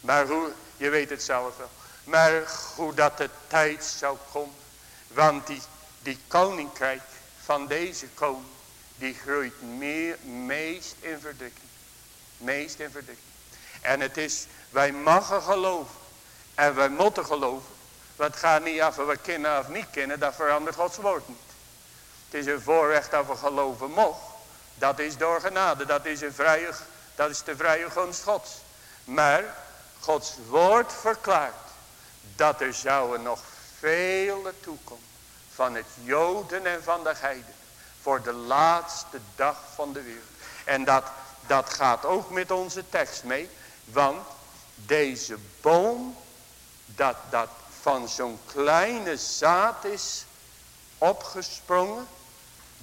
Maar hoe, je weet het zelf wel. Maar hoe dat de tijd zou komen. Want die, die koninkrijk van deze koning. Die groeit meer, meest in verdrukking. Meest in verdrukking. En het is, wij mogen geloven. En wij moeten geloven. Want gaat niet af we kennen of niet kennen. Dat verandert Gods woord niet. Het is een voorrecht dat we geloven mogen. Dat is door genade. Dat is, een vrije, dat is de vrije gunst Gods. Maar Gods woord verklaart. Dat er zouden nog vele toekomen van het Joden en van de Heiden. Voor de laatste dag van de wereld. En dat, dat gaat ook met onze tekst mee. Want deze boom, dat, dat van zo'n kleine zaad is opgesprongen.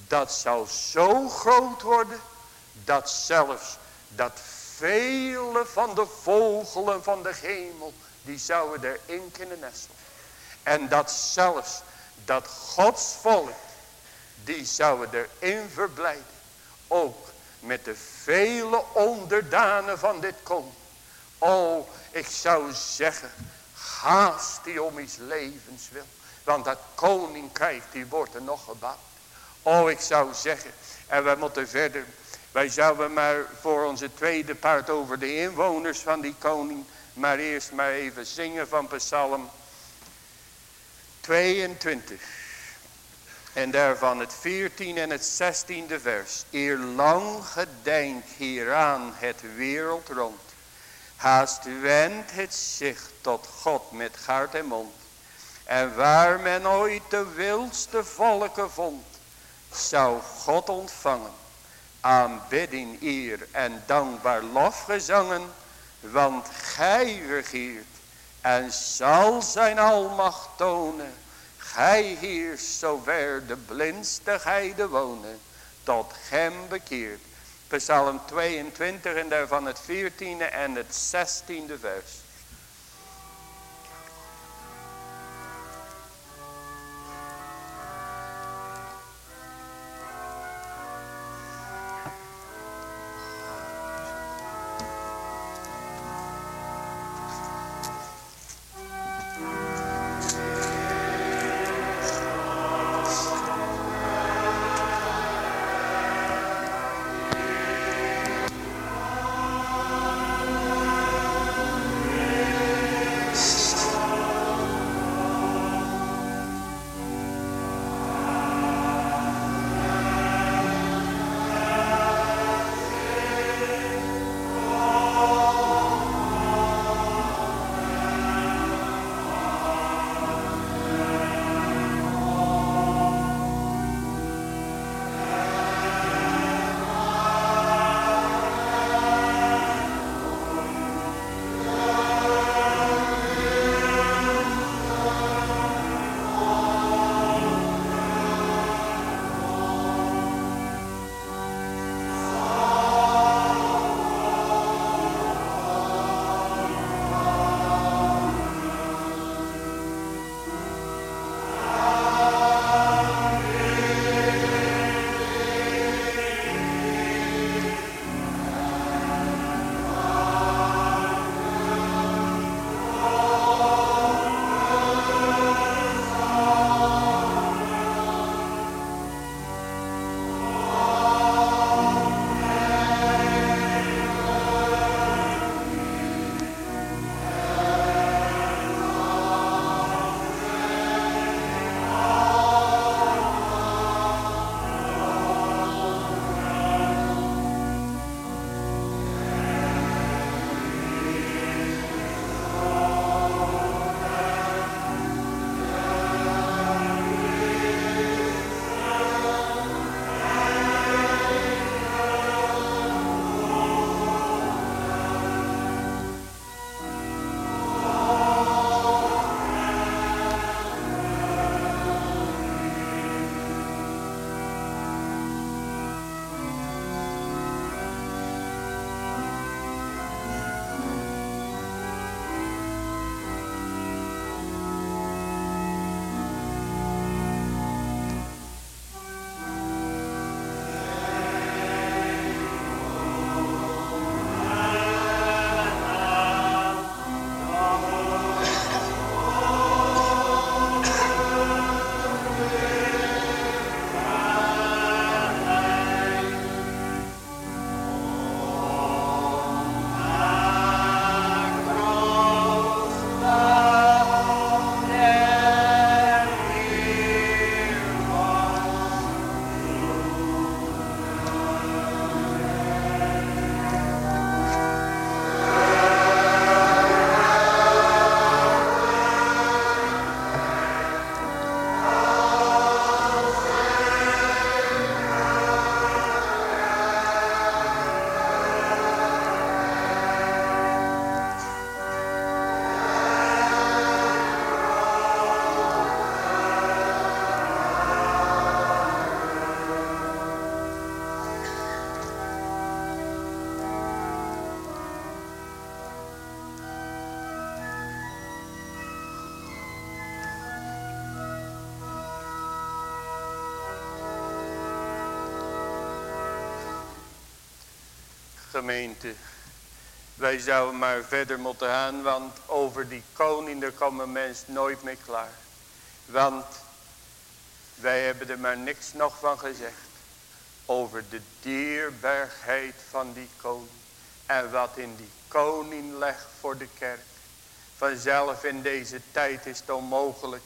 Dat zal zo groot worden. Dat zelfs dat vele van de vogelen van de hemel. Die zouden erin kunnen nestelen. En dat zelfs dat Gods volk, die zouden erin verblijden. Ook met de vele onderdanen van dit kom. Oh, ik zou zeggen, haast die om iets levens wil. Want dat koninkrijk, die wordt er nog gebouwd. Oh, ik zou zeggen, en wij moeten verder. Wij zouden maar voor onze tweede part over de inwoners van die koning. Maar eerst maar even zingen van Psalm 22. En daarvan het 14 en het 16e vers. Eer lang gedenk hieraan het wereld rond. Haast wendt het zich tot God met hart en mond. En waar men ooit de wildste volken vond, zou God ontvangen. Aanbidding, eer en dankbaar lofgezangen, want gij regeert en zal zijn almacht tonen. Gij hier zover de blindste heide wonen, tot hem bekeert. Psalm 22 en daarvan het 14e en het 16e vers. Gemeente. Wij zouden maar verder moeten gaan, want over die koning daar komen mens nooit meer klaar. Want wij hebben er maar niks nog van gezegd. Over de dierbaarheid van die koning. En wat in die koning legt voor de kerk. Vanzelf in deze tijd is het onmogelijk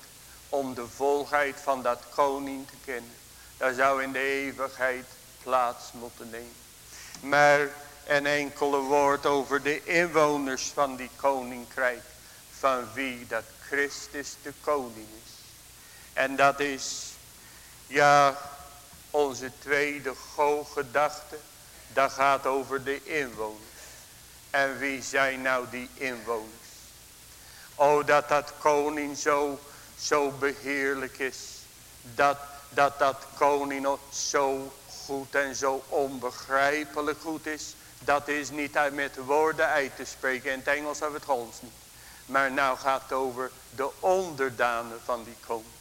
om de volheid van dat koning te kennen. Dat zou in de eeuwigheid plaats moeten nemen. Maar een enkele woord over de inwoners van die koninkrijk. Van wie dat Christus de koning is. En dat is, ja, onze tweede gedachte. Dat gaat over de inwoners. En wie zijn nou die inwoners? O, dat dat koning zo, zo beheerlijk is. Dat, dat dat koning zo goed en zo onbegrijpelijk goed is. Dat is niet met woorden uit te spreken. In het Engels hebben we het Hollands niet. Maar nou gaat het over de onderdanen van die koning.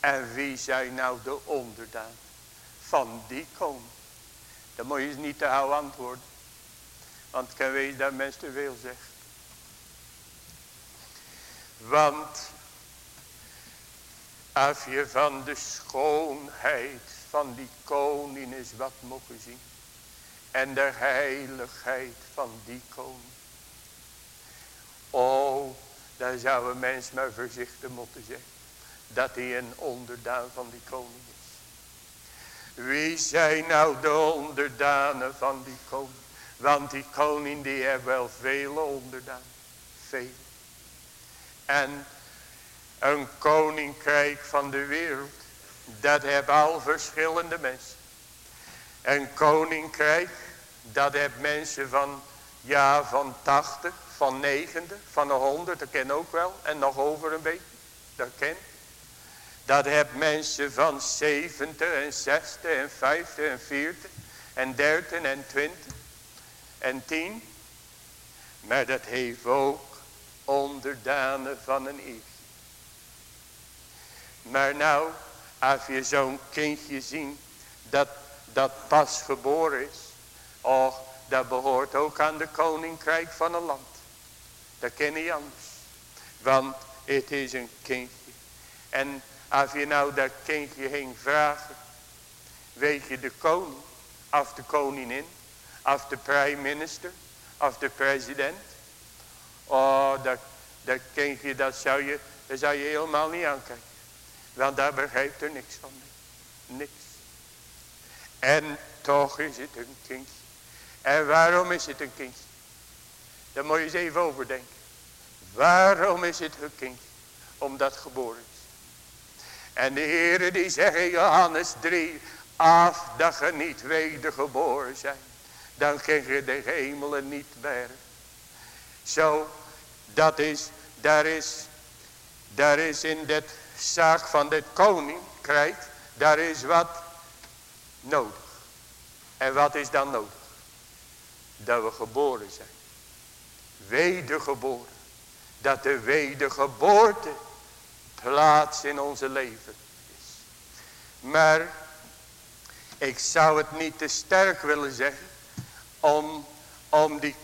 En wie zijn nou de onderdanen van die koning? Dan moet je niet te gauw antwoorden. Want het kan wezen dat mensen te veel zeggen. Want als je van de schoonheid van die koning is wat mogen zien. En de heiligheid van die koning. Oh, dan zou een mens maar voorzichtig moeten zeggen. Dat hij een onderdaan van die koning is. Wie zijn nou de onderdanen van die koning? Want die koning die heeft wel vele onderdaan. Veel. En een koninkrijk van de wereld. Dat hebben al verschillende mensen. Een koninkrijk. Dat heeft mensen van, ja, van 80, van 90, van de 100. Dat ken ook wel. En nog over een beetje. Dat ken. Dat heeft mensen van 70 en 60 en 50 en 40 en 30 en 20 en 10. Maar dat heeft ook onderdanen van een eeuw. Maar nou, als je zo'n kindje ziet dat, dat pas geboren is. Och, dat behoort ook aan de koninkrijk van een land. Dat ken je anders. Want het is een kindje. En als je nou dat kindje ging vragen. Weet je de koning, of de koningin, of de prime minister, of de president. Oh, dat, dat kindje, dat zou, je, dat zou je helemaal niet aankijken. Want daar begrijpt er niks van. Niks. En toch is het een kindje. En waarom is het een kindje? Daar moet je eens even overdenken. Waarom is het een kindje? Omdat geboren is. En de heren die zeggen Johannes 3. Af dat je niet wedergeboren zijn. Dan kun je de hemelen niet beren. Zo, dat is, daar is, daar is in dit zaak van dit koninkrijk, daar is wat nodig. En wat is dan nodig? Dat we geboren zijn. Wedergeboren. Dat de wedergeboorte plaats in onze leven is. Maar ik zou het niet te sterk willen zeggen om, om, die,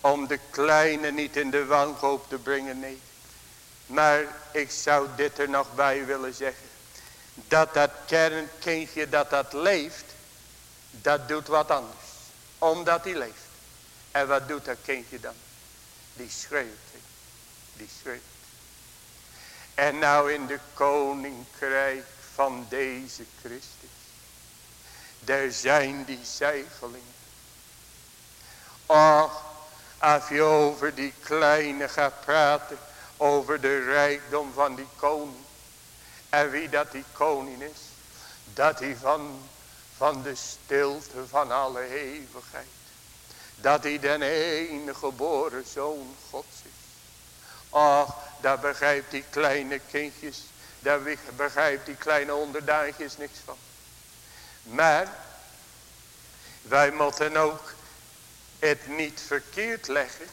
om de kleine niet in de wanhoop te brengen. Nee. Maar ik zou dit er nog bij willen zeggen. Dat dat kernkindje dat dat leeft. Dat doet wat anders. Omdat hij leeft. En wat doet dat kindje dan? Die schreeuwt. Die schreeuwt. En nou in de koninkrijk van deze Christus. Daar zijn die zeigelingen. Och, als je over die kleine gaat praten. Over de rijkdom van die koning. En wie dat die koning is. Dat hij van, van de stilte van alle eeuwigheid. Dat hij den enige geboren zoon gods is. Och, daar begrijpt die kleine kindjes. Daar begrijpt die kleine onderdaantjes niks van. Maar. Wij moeten ook het niet verkeerd leggen.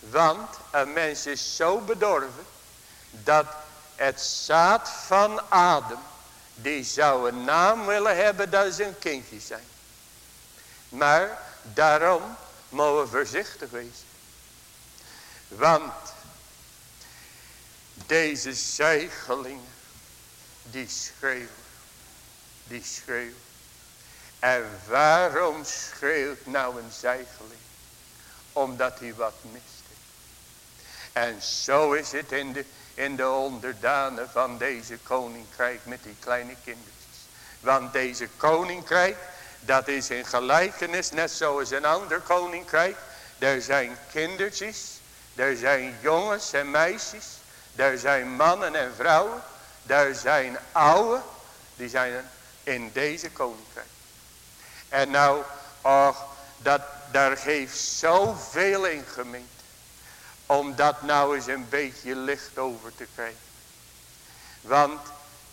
Want een mens is zo bedorven. Dat het zaad van Adam. Die zou een naam willen hebben dat ze een kindje zijn. Maar daarom mogen voorzichtig wezen. Want deze zeigelingen, die schreeuwen, die schreeuwen. En waarom schreeuwt nou een zeigeling? Omdat hij wat mist. En zo is het in de, in de onderdanen van deze koninkrijk met die kleine kindertjes. Want deze koninkrijk, Dat is in gelijkenis, net zoals een ander koninkrijk. Er zijn kindertjes, er zijn jongens en meisjes, er zijn mannen en vrouwen, er zijn oude, die zijn in deze koninkrijk. En nou, och, dat, daar geeft zoveel in gemeente. Om dat nou eens een beetje licht over te krijgen. Want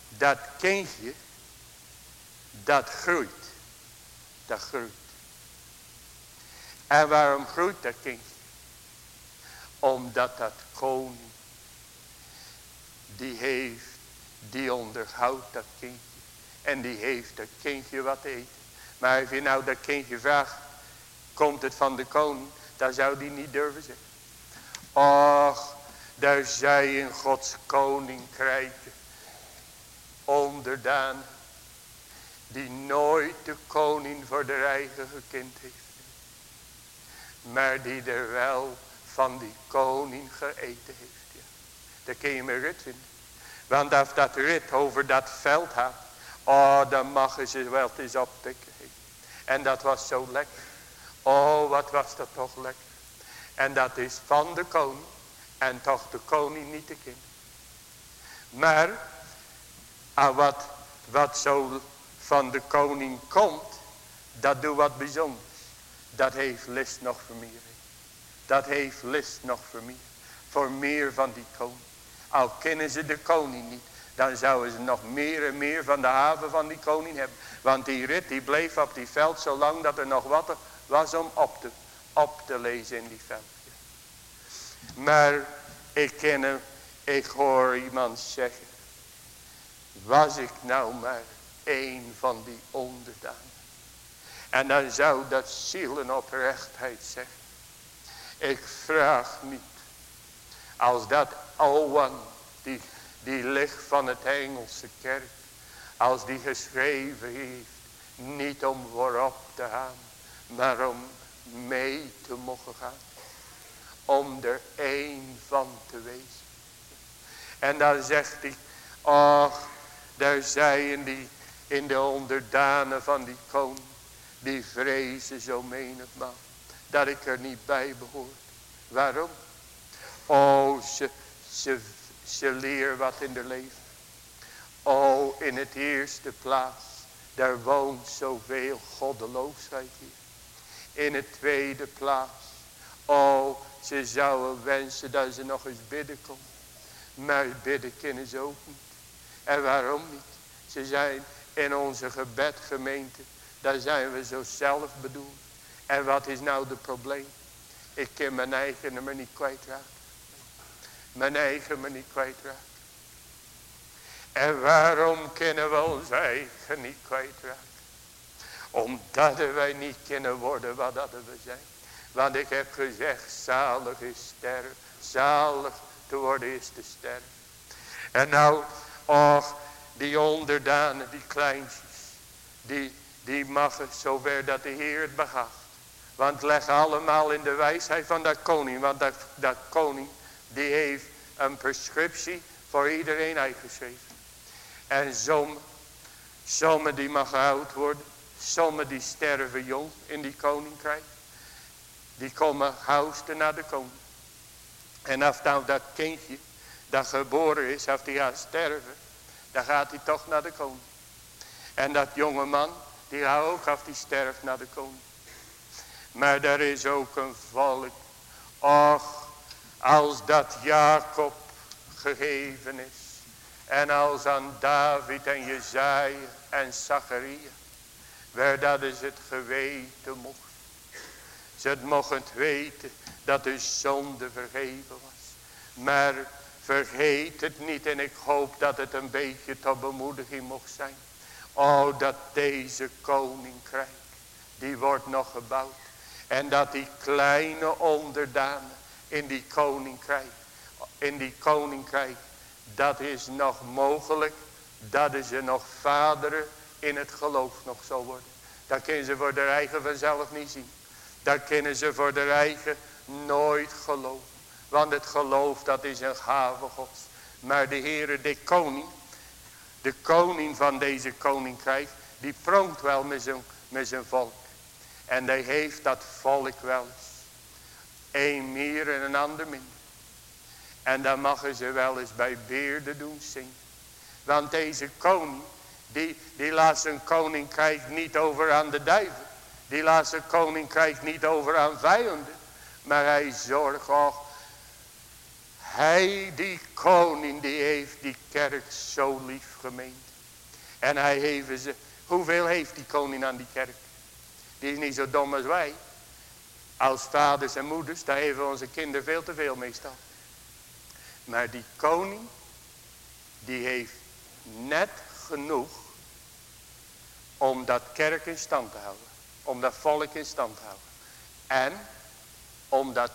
dat kindje, dat groeit. Dat groeit. En waarom groeit dat kindje? Omdat dat koning, die heeft, die onderhoudt dat kindje. En die heeft dat kindje wat eten. Maar als je nou dat kindje vraagt, komt het van de koning, dan zou die niet durven zeggen. Och, daar zij in Gods koninkrijk onderdaan, die nooit de koning voor de eigen gekend heeft. Maar die er wel van die koning geëten heeft. Ja. Daar kun je me rit. Want als dat rit over dat veld gaat. Oh, dan mag ze wel eens oppikken. En dat was zo lekker. Oh, wat was dat toch lekker. En dat is van de koning. En toch de koning niet de kind. Maar, aan wat, wat zo van de koning komt. Dat doet wat bijzonders. Dat heeft list nog voor meer. Dat heeft list nog voor meer. Voor meer van die koning. Al kennen ze de koning niet. Dan zouden ze nog meer en meer van de haven van die koning hebben. Want die rit die bleef op die veld zolang dat er nog wat was om op te, op te lezen in die veld. Maar ik ken hem, ik hoor iemand zeggen. Was ik nou maar een van die onderdanen. En dan zou dat zielen oprechtheid zeggen. Ik vraag niet. Als dat Owen, die, die ligt van het Engelse kerk. Als die geschreven heeft. Niet om voorop te gaan. Maar om mee te mogen gaan. Om er één van te wezen. En dan zegt hij. Och, daar zijn die in de onderdanen van die koning. Die vrezen zo menigmaal. Dat ik er niet bij behoor. Waarom? Oh, ze, ze, ze leer wat in de leven. Oh, in het eerste plaats. Daar woont zoveel goddeloosheid hier. In het tweede plaats. Oh, ze zouden wensen dat ze nog eens bidden kon. Maar bidden kunnen ze ook niet. En waarom niet? Ze zijn in onze gebedgemeente. Daar zijn we zo zelf bedoeld. En wat is nou de probleem? Ik kan mijn eigen me niet kwijtraken. Mijn eigen me niet kwijtraken. En waarom kunnen we ons eigen niet kwijtraken? Omdat wij niet kunnen worden wat we zijn. Want ik heb gezegd, zalig is sterven. Zalig te worden is te sterven. En nou, och, die onderdanen, die kleintjes. Die, die zover dat de Heer het begaft. Want leg allemaal in de wijsheid van dat koning. Want dat, dat koning die heeft een prescriptie voor iedereen uitgeschreven. En sommigen sommige die mag oud worden. Sommigen die sterven jong in die koninkrijk. Die komen housten naar de koning. En als nou dat kindje dat geboren is, als die gaat sterven. Dan gaat hij toch naar de koning. En dat jonge man, die ook als die sterft naar de koning. Maar er is ook een volk. Och, als dat Jacob gegeven is. En als aan David en Jezaja en Zacharia. Waar dat is het geweten mocht. Ze het weten dat de zonde vergeven was. Maar vergeet het niet en ik hoop dat het een beetje tot bemoediging mocht zijn. Oh dat deze koninkrijk, die wordt nog gebouwd. En dat die kleine onderdanen in die koninkrijk, in die koninkrijk, dat is nog mogelijk. Dat er nog vaderen in het geloof nog zal worden. Dat kunnen ze voor de eigen vanzelf niet zien. Dat kunnen ze voor de eigen nooit geloven. Want het geloof dat is een gave gods. Maar de Heere, de koning, de koning van deze koninkrijk, die pronkt wel met zijn met zijn volk. En hij heeft dat volk wel eens. Een meer en een ander minder. En dan mogen ze wel eens bij beerden doen zingen. Want deze koning, die, die laat zijn koninkrijk niet over aan de duivel. Die laat zijn koninkrijk niet over aan vijanden. Maar hij zorgt ook. Hij die koning die heeft die kerk zo lief gemeend. En hij heeft ze. Hoeveel heeft die koning aan die kerk? Die is niet zo dom als wij. Als vaders en moeders, daar hebben onze kinderen veel te veel meestal. Maar die koning, die heeft net genoeg om dat kerk in stand te houden. Om dat volk in stand te houden. En, om dat,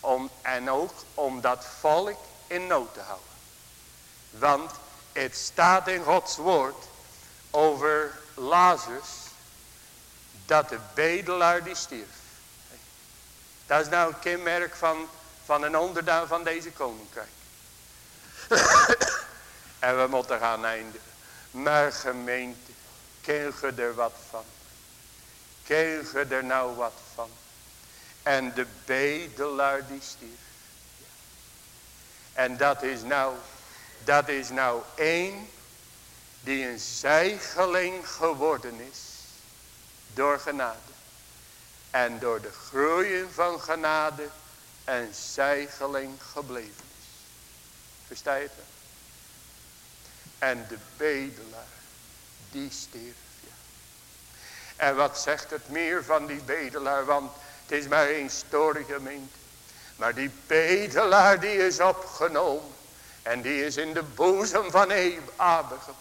om, en ook om dat volk in nood te houden. Want het staat in Gods woord over Lazarus dat de bedelaar die stierf. Dat is nou een kenmerk van, van een onderdaan van deze koninkrijk. [coughs] en we moeten gaan eindigen. Maar gemeente, ken je er wat van? Ken je er nou wat van? En de bedelaar die stierf. En dat is nou, dat is nou één die een zijgeling geworden is door genade. En door de groeien van genade een zijgeling gebleven is. Versta je het? En de bedelaar, die stierf. Ja. En wat zegt het meer van die bedelaar, want het is maar één story. Maar die bedelaar die is opgenomen. En die is in de boezem van Abraham.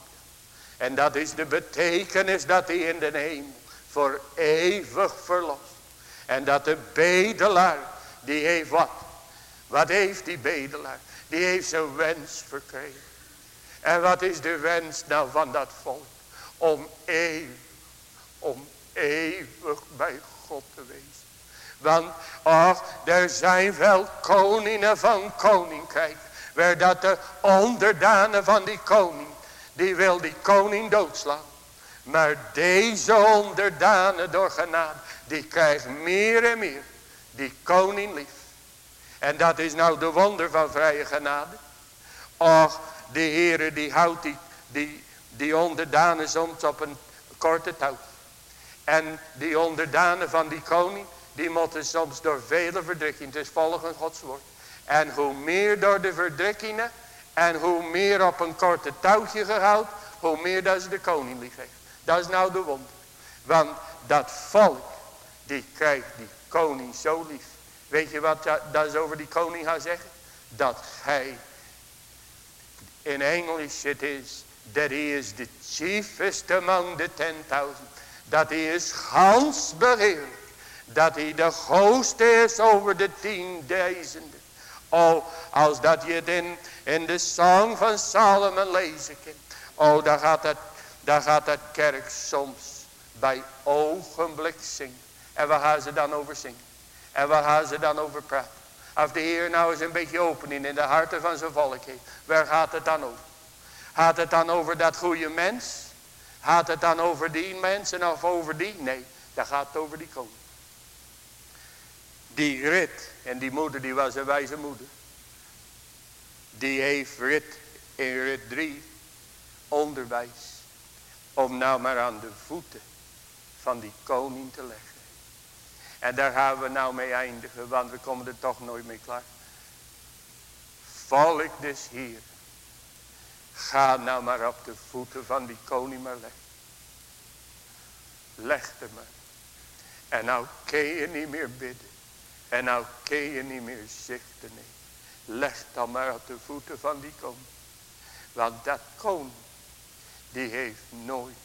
En dat is de betekenis dat hij in de hemel voor eeuwig verlost. En dat de bedelaar, die heeft wat? Wat heeft die bedelaar? Die heeft zijn wens verkregen. En wat is de wens nou van dat volk? Om eeuwig, om eeuwig bij God te wezen. Want, ach, er zijn wel koningen van koninkrijk. Waar dat de onderdanen van die koning, die wil die koning doodslaan. Maar deze onderdanen door genade, die krijgt meer en meer die koning lief. En dat is nou de wonder van vrije genade. Och, de Heere die houdt die, die, die onderdanen soms op een korte touw. En die onderdanen van die koning, die moeten soms door vele verdrukkingen, het is volgens Gods woord. En hoe meer door de verdrukkingen, en hoe meer op een korte touwtje gehouden, hoe meer dat ze de koning lief heeft. Dat is nou de wonder. Want dat volk, die krijgt die koning zo lief. Weet je wat dat is over die koning gaat zeggen? Dat hij, in Engels het is, that he is the chiefest among the ten thousand. Dat hij is gans beheerlijk. Dat hij de grootste is over de tienduizenden. Oh, als dat je het in, de song van Salomon lezen. Oh, daar gaat het daar gaat het kerk soms bij ogenblik zingen. En waar gaan ze dan over zingen? En waar gaan ze dan over praten? Als de Heer nou eens een beetje opening in de harten van zijn volk heeft. Waar gaat het dan over? Gaat het dan over dat goede mens? Gaat het dan over die mensen of over die? Nee, daar gaat over die koning. Die rit, en die moeder die was een wijze moeder. Die heeft rit in rit 3 onderwijs. Om nou maar aan de voeten van die koning te leggen. En daar gaan we nou mee eindigen, want we komen er toch nooit mee klaar. Volk dus hier. Ga nou maar op de voeten van die koning maar leggen. Leg er maar. En nou kun je niet meer bidden. En nou kun je niet meer zichten nemen. Leg dan maar op de voeten van die koning. Want dat koning die heeft nooit.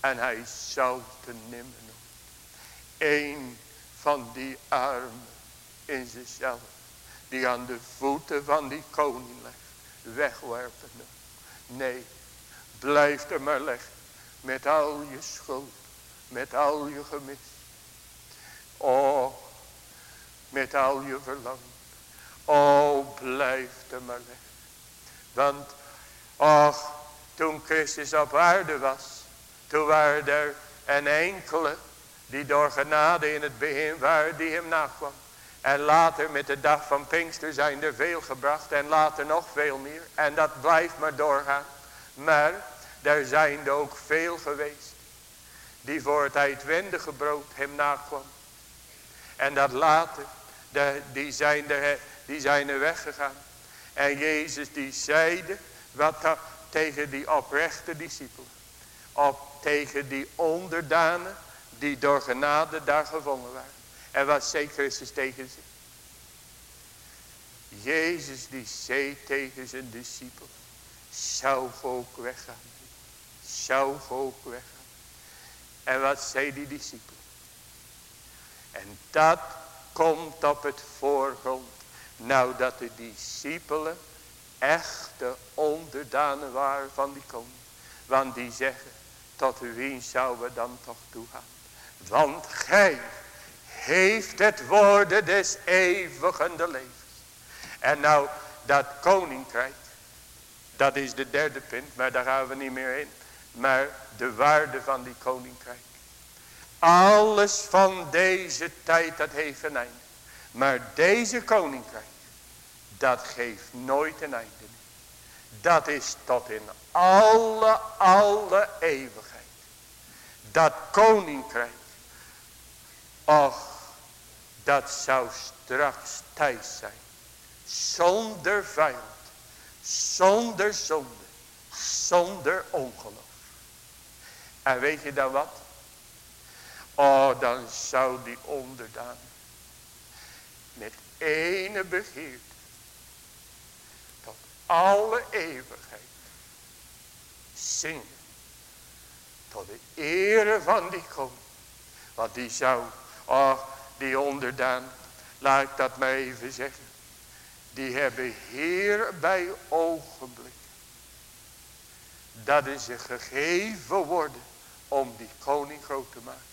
En hij zou te nimmer. Eén van die armen in zichzelf. Die aan de voeten van die koning legt. Wegwerpen. Nee. Blijf er maar leggen. Met al je schuld. Met al je gemis. Oh. Met al je verlangen. Oh, blijf er maar leggen. Want, ach, toen Christus op aarde was. Toen waren er En enkele die door genade in het begin waren die hem nakwam. En later met de dag van Pinkster zijn er veel gebracht en later nog veel meer. En dat blijft maar doorgaan. Maar daar zijn er ook veel geweest die voor het uitwendige brood hem nakwam. En dat later, die, zijn er, die zijn er weggegaan. En Jezus die zeide wat tegen die oprechte discipelen. Op tegen die onderdanen die door genade daar gevonden waren. En wat zei Christus tegen ze? Jezus die zei tegen zijn discipelen. Zou ook weggaan. Zou ook weggaan. En wat zei die discipelen? En dat komt op het voorgrond. Nou dat de discipelen echte onderdanen waren van die koning. Want die zeggen, tot wie zouden we dan toch toegaan? Want gij heeft het woorden des eeuwige levens. En nou, dat koninkrijk, dat is de derde punt, maar daar gaan we niet meer in. Maar de waarde van die koninkrijk. Alles van deze tijd, dat heeft een einde. Maar deze koninkrijk, dat geeft nooit een einde. Dat is tot in alle, alle eeuwigheid. Dat koninkrijk. Och, dat zou straks thuis zijn. Zonder vijand. Zonder zonde. Zonder ongeloof. En weet je dan wat? Oh, dan zou die onderdaan met ene begeerte tot alle eeuwigheid zingen tot de ere van die koning. Want die zou, oh, die onderdaan, laat ik dat maar even zeggen. Die hebben hier bij ogenblik. Dat is een gegeven worden om die koning groot te maken.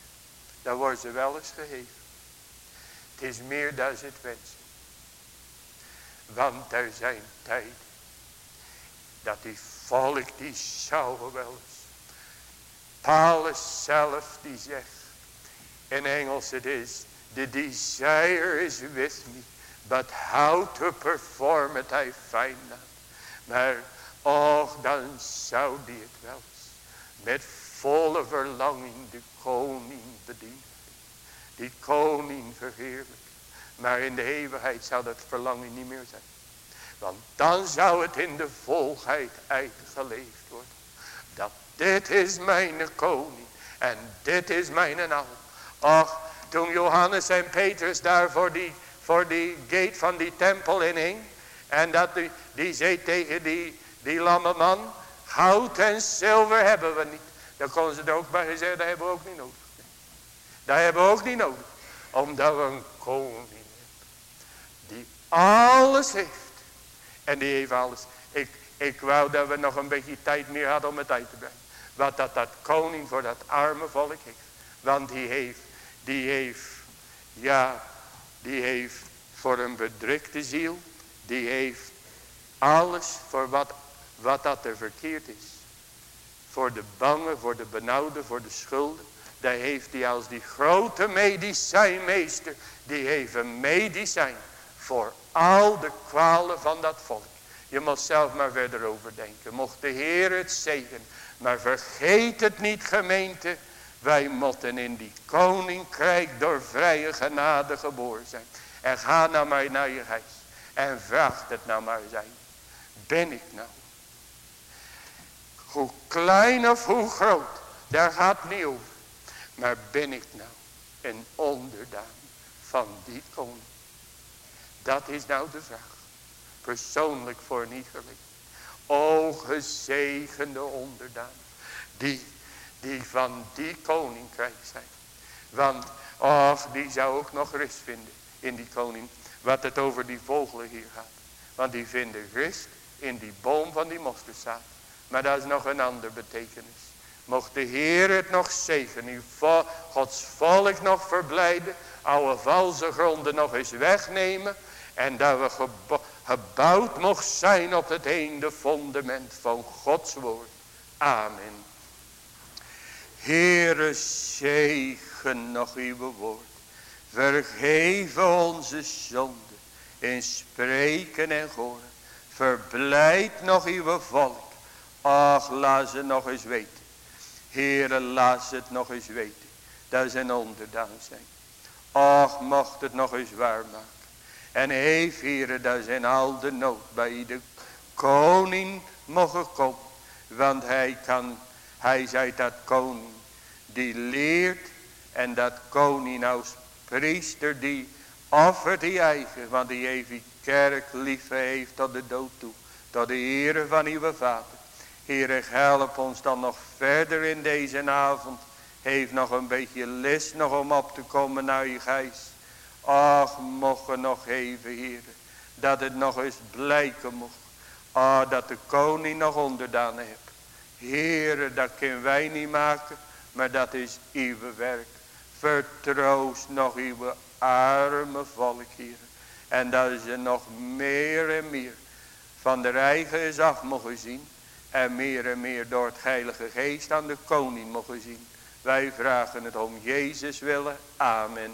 Dan worden ze wel eens gegeven. Het is meer dan ze het wensen. Want er zijn tijden dat die volk die zou wel eens. Paulus zelf die zegt. In Engels het is. The desire is with me. But how to perform it I find not. Maar och dan zou die het wel eens. Met volle verlanging de koning bedienen. Die koning verheerlijk. Maar in de eeuwigheid zou dat verlangen niet meer zijn. Want dan zou het in de volheid uitgeleefd worden. Dat dit is mijn koning. En dit is mijn al. Och, toen Johannes en Petrus daar voor die, voor die gate van die tempel in. En dat die, die zei tegen die, die lamme man. Goud en zilver hebben we niet. Dan kon ze er ook bij zeggen, dat hebben we ook niet nodig. Dat hebben we ook niet nodig. Omdat we een koning hebben. Die alles heeft. En die heeft alles. Ik, ik wou dat we nog een beetje tijd meer hadden om het uit te brengen. Wat dat dat koning voor dat arme volk heeft. Want die heeft, die heeft, ja, die heeft voor een bedrukte ziel. Die heeft alles voor wat, wat dat er verkeerd is. Voor de bange, voor de benauwde, voor de schulden. Daar heeft hij als die grote medicijnmeester. Die heeft medicijn voor al de kwalen van dat volk. Je moet zelf maar verder overdenken. Mocht de Heer het zegen. Maar vergeet het niet gemeente. Wij moeten in die koninkrijk door vrije genade geboren zijn. En ga nou maar naar je huis. En vraag het nou maar zijn. Ben ik nou? Hoe klein of hoe groot. Daar gaat niet over. Maar ben ik nou een onderdaan van die koning? Dat is nou de vraag. Persoonlijk voor niet gelicht. O gezegende onderdaan. Die, die van die koninkrijk zijn. Want, of die zou ook nog rust vinden in die koning. Wat het over die vogelen hier gaat. Want die vinden rust in die boom van die mosterdzaad. Maar dat is nog een andere betekenis. Mocht de Heer het nog zegenen. Gods volk nog verblijden. Oude valse gronden nog eens wegnemen. En dat we gebouwd mocht zijn op het einde fundament van Gods woord. Amen. Heere, zegen nog uw woord. Vergeven onze zonden in spreken en horen. Verblijd nog uw volk. Ach, laat ze nog eens weten. Heere, laat ze het nog eens weten. Dat ze een onderdaan zijn. Ach, mocht het nog eens waar maken. En heeft, Heere, dat ze in al de nood bij de koning mogen komen. Want hij kan, hij zei dat koning die leert. En dat koning als priester die offert die eigen. Want die heeft kerk lief heeft tot de dood toe. Tot de Heere van uw vader. Heere help ons dan nog verder in deze avond. Heeft nog een beetje list nog om op te komen naar je geest. Ach mogen nog even Heere. Dat het nog eens blijken mocht. Ah dat de koning nog onderdaan heeft. Heere dat kunnen wij niet maken. Maar dat is uw werk. Vertroost nog uw arme volk hier. En dat ze nog meer en meer van de eigen af mogen zien. En meer en meer door het heilige geest aan de koning mogen zien. Wij vragen het om Jezus willen. Amen.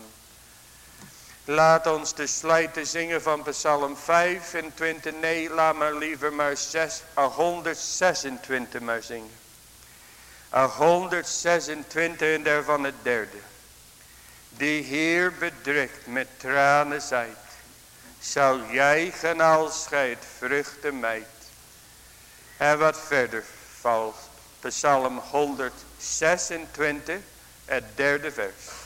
Laat ons de slijten zingen van Psalm 25. Nee, laat maar liever maar 6, 126 maar zingen. 126 en daarvan het derde. Die Heer bedrukt met tranen zijt. Zal jij als gij vruchten mijt. En wat verder valt. Psalm 126, het derde vers.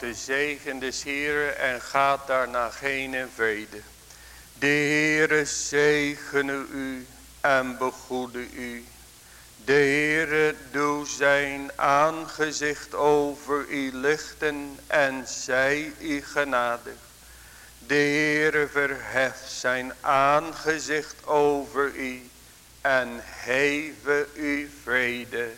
De zegen des Heeren en gaat daarna heen in vrede. De Heere zegene u en begoede u. De Heere doe zijn aangezicht over u lichten en zij u genadig. De Heere verheft zijn aangezicht over u en heve u vrede.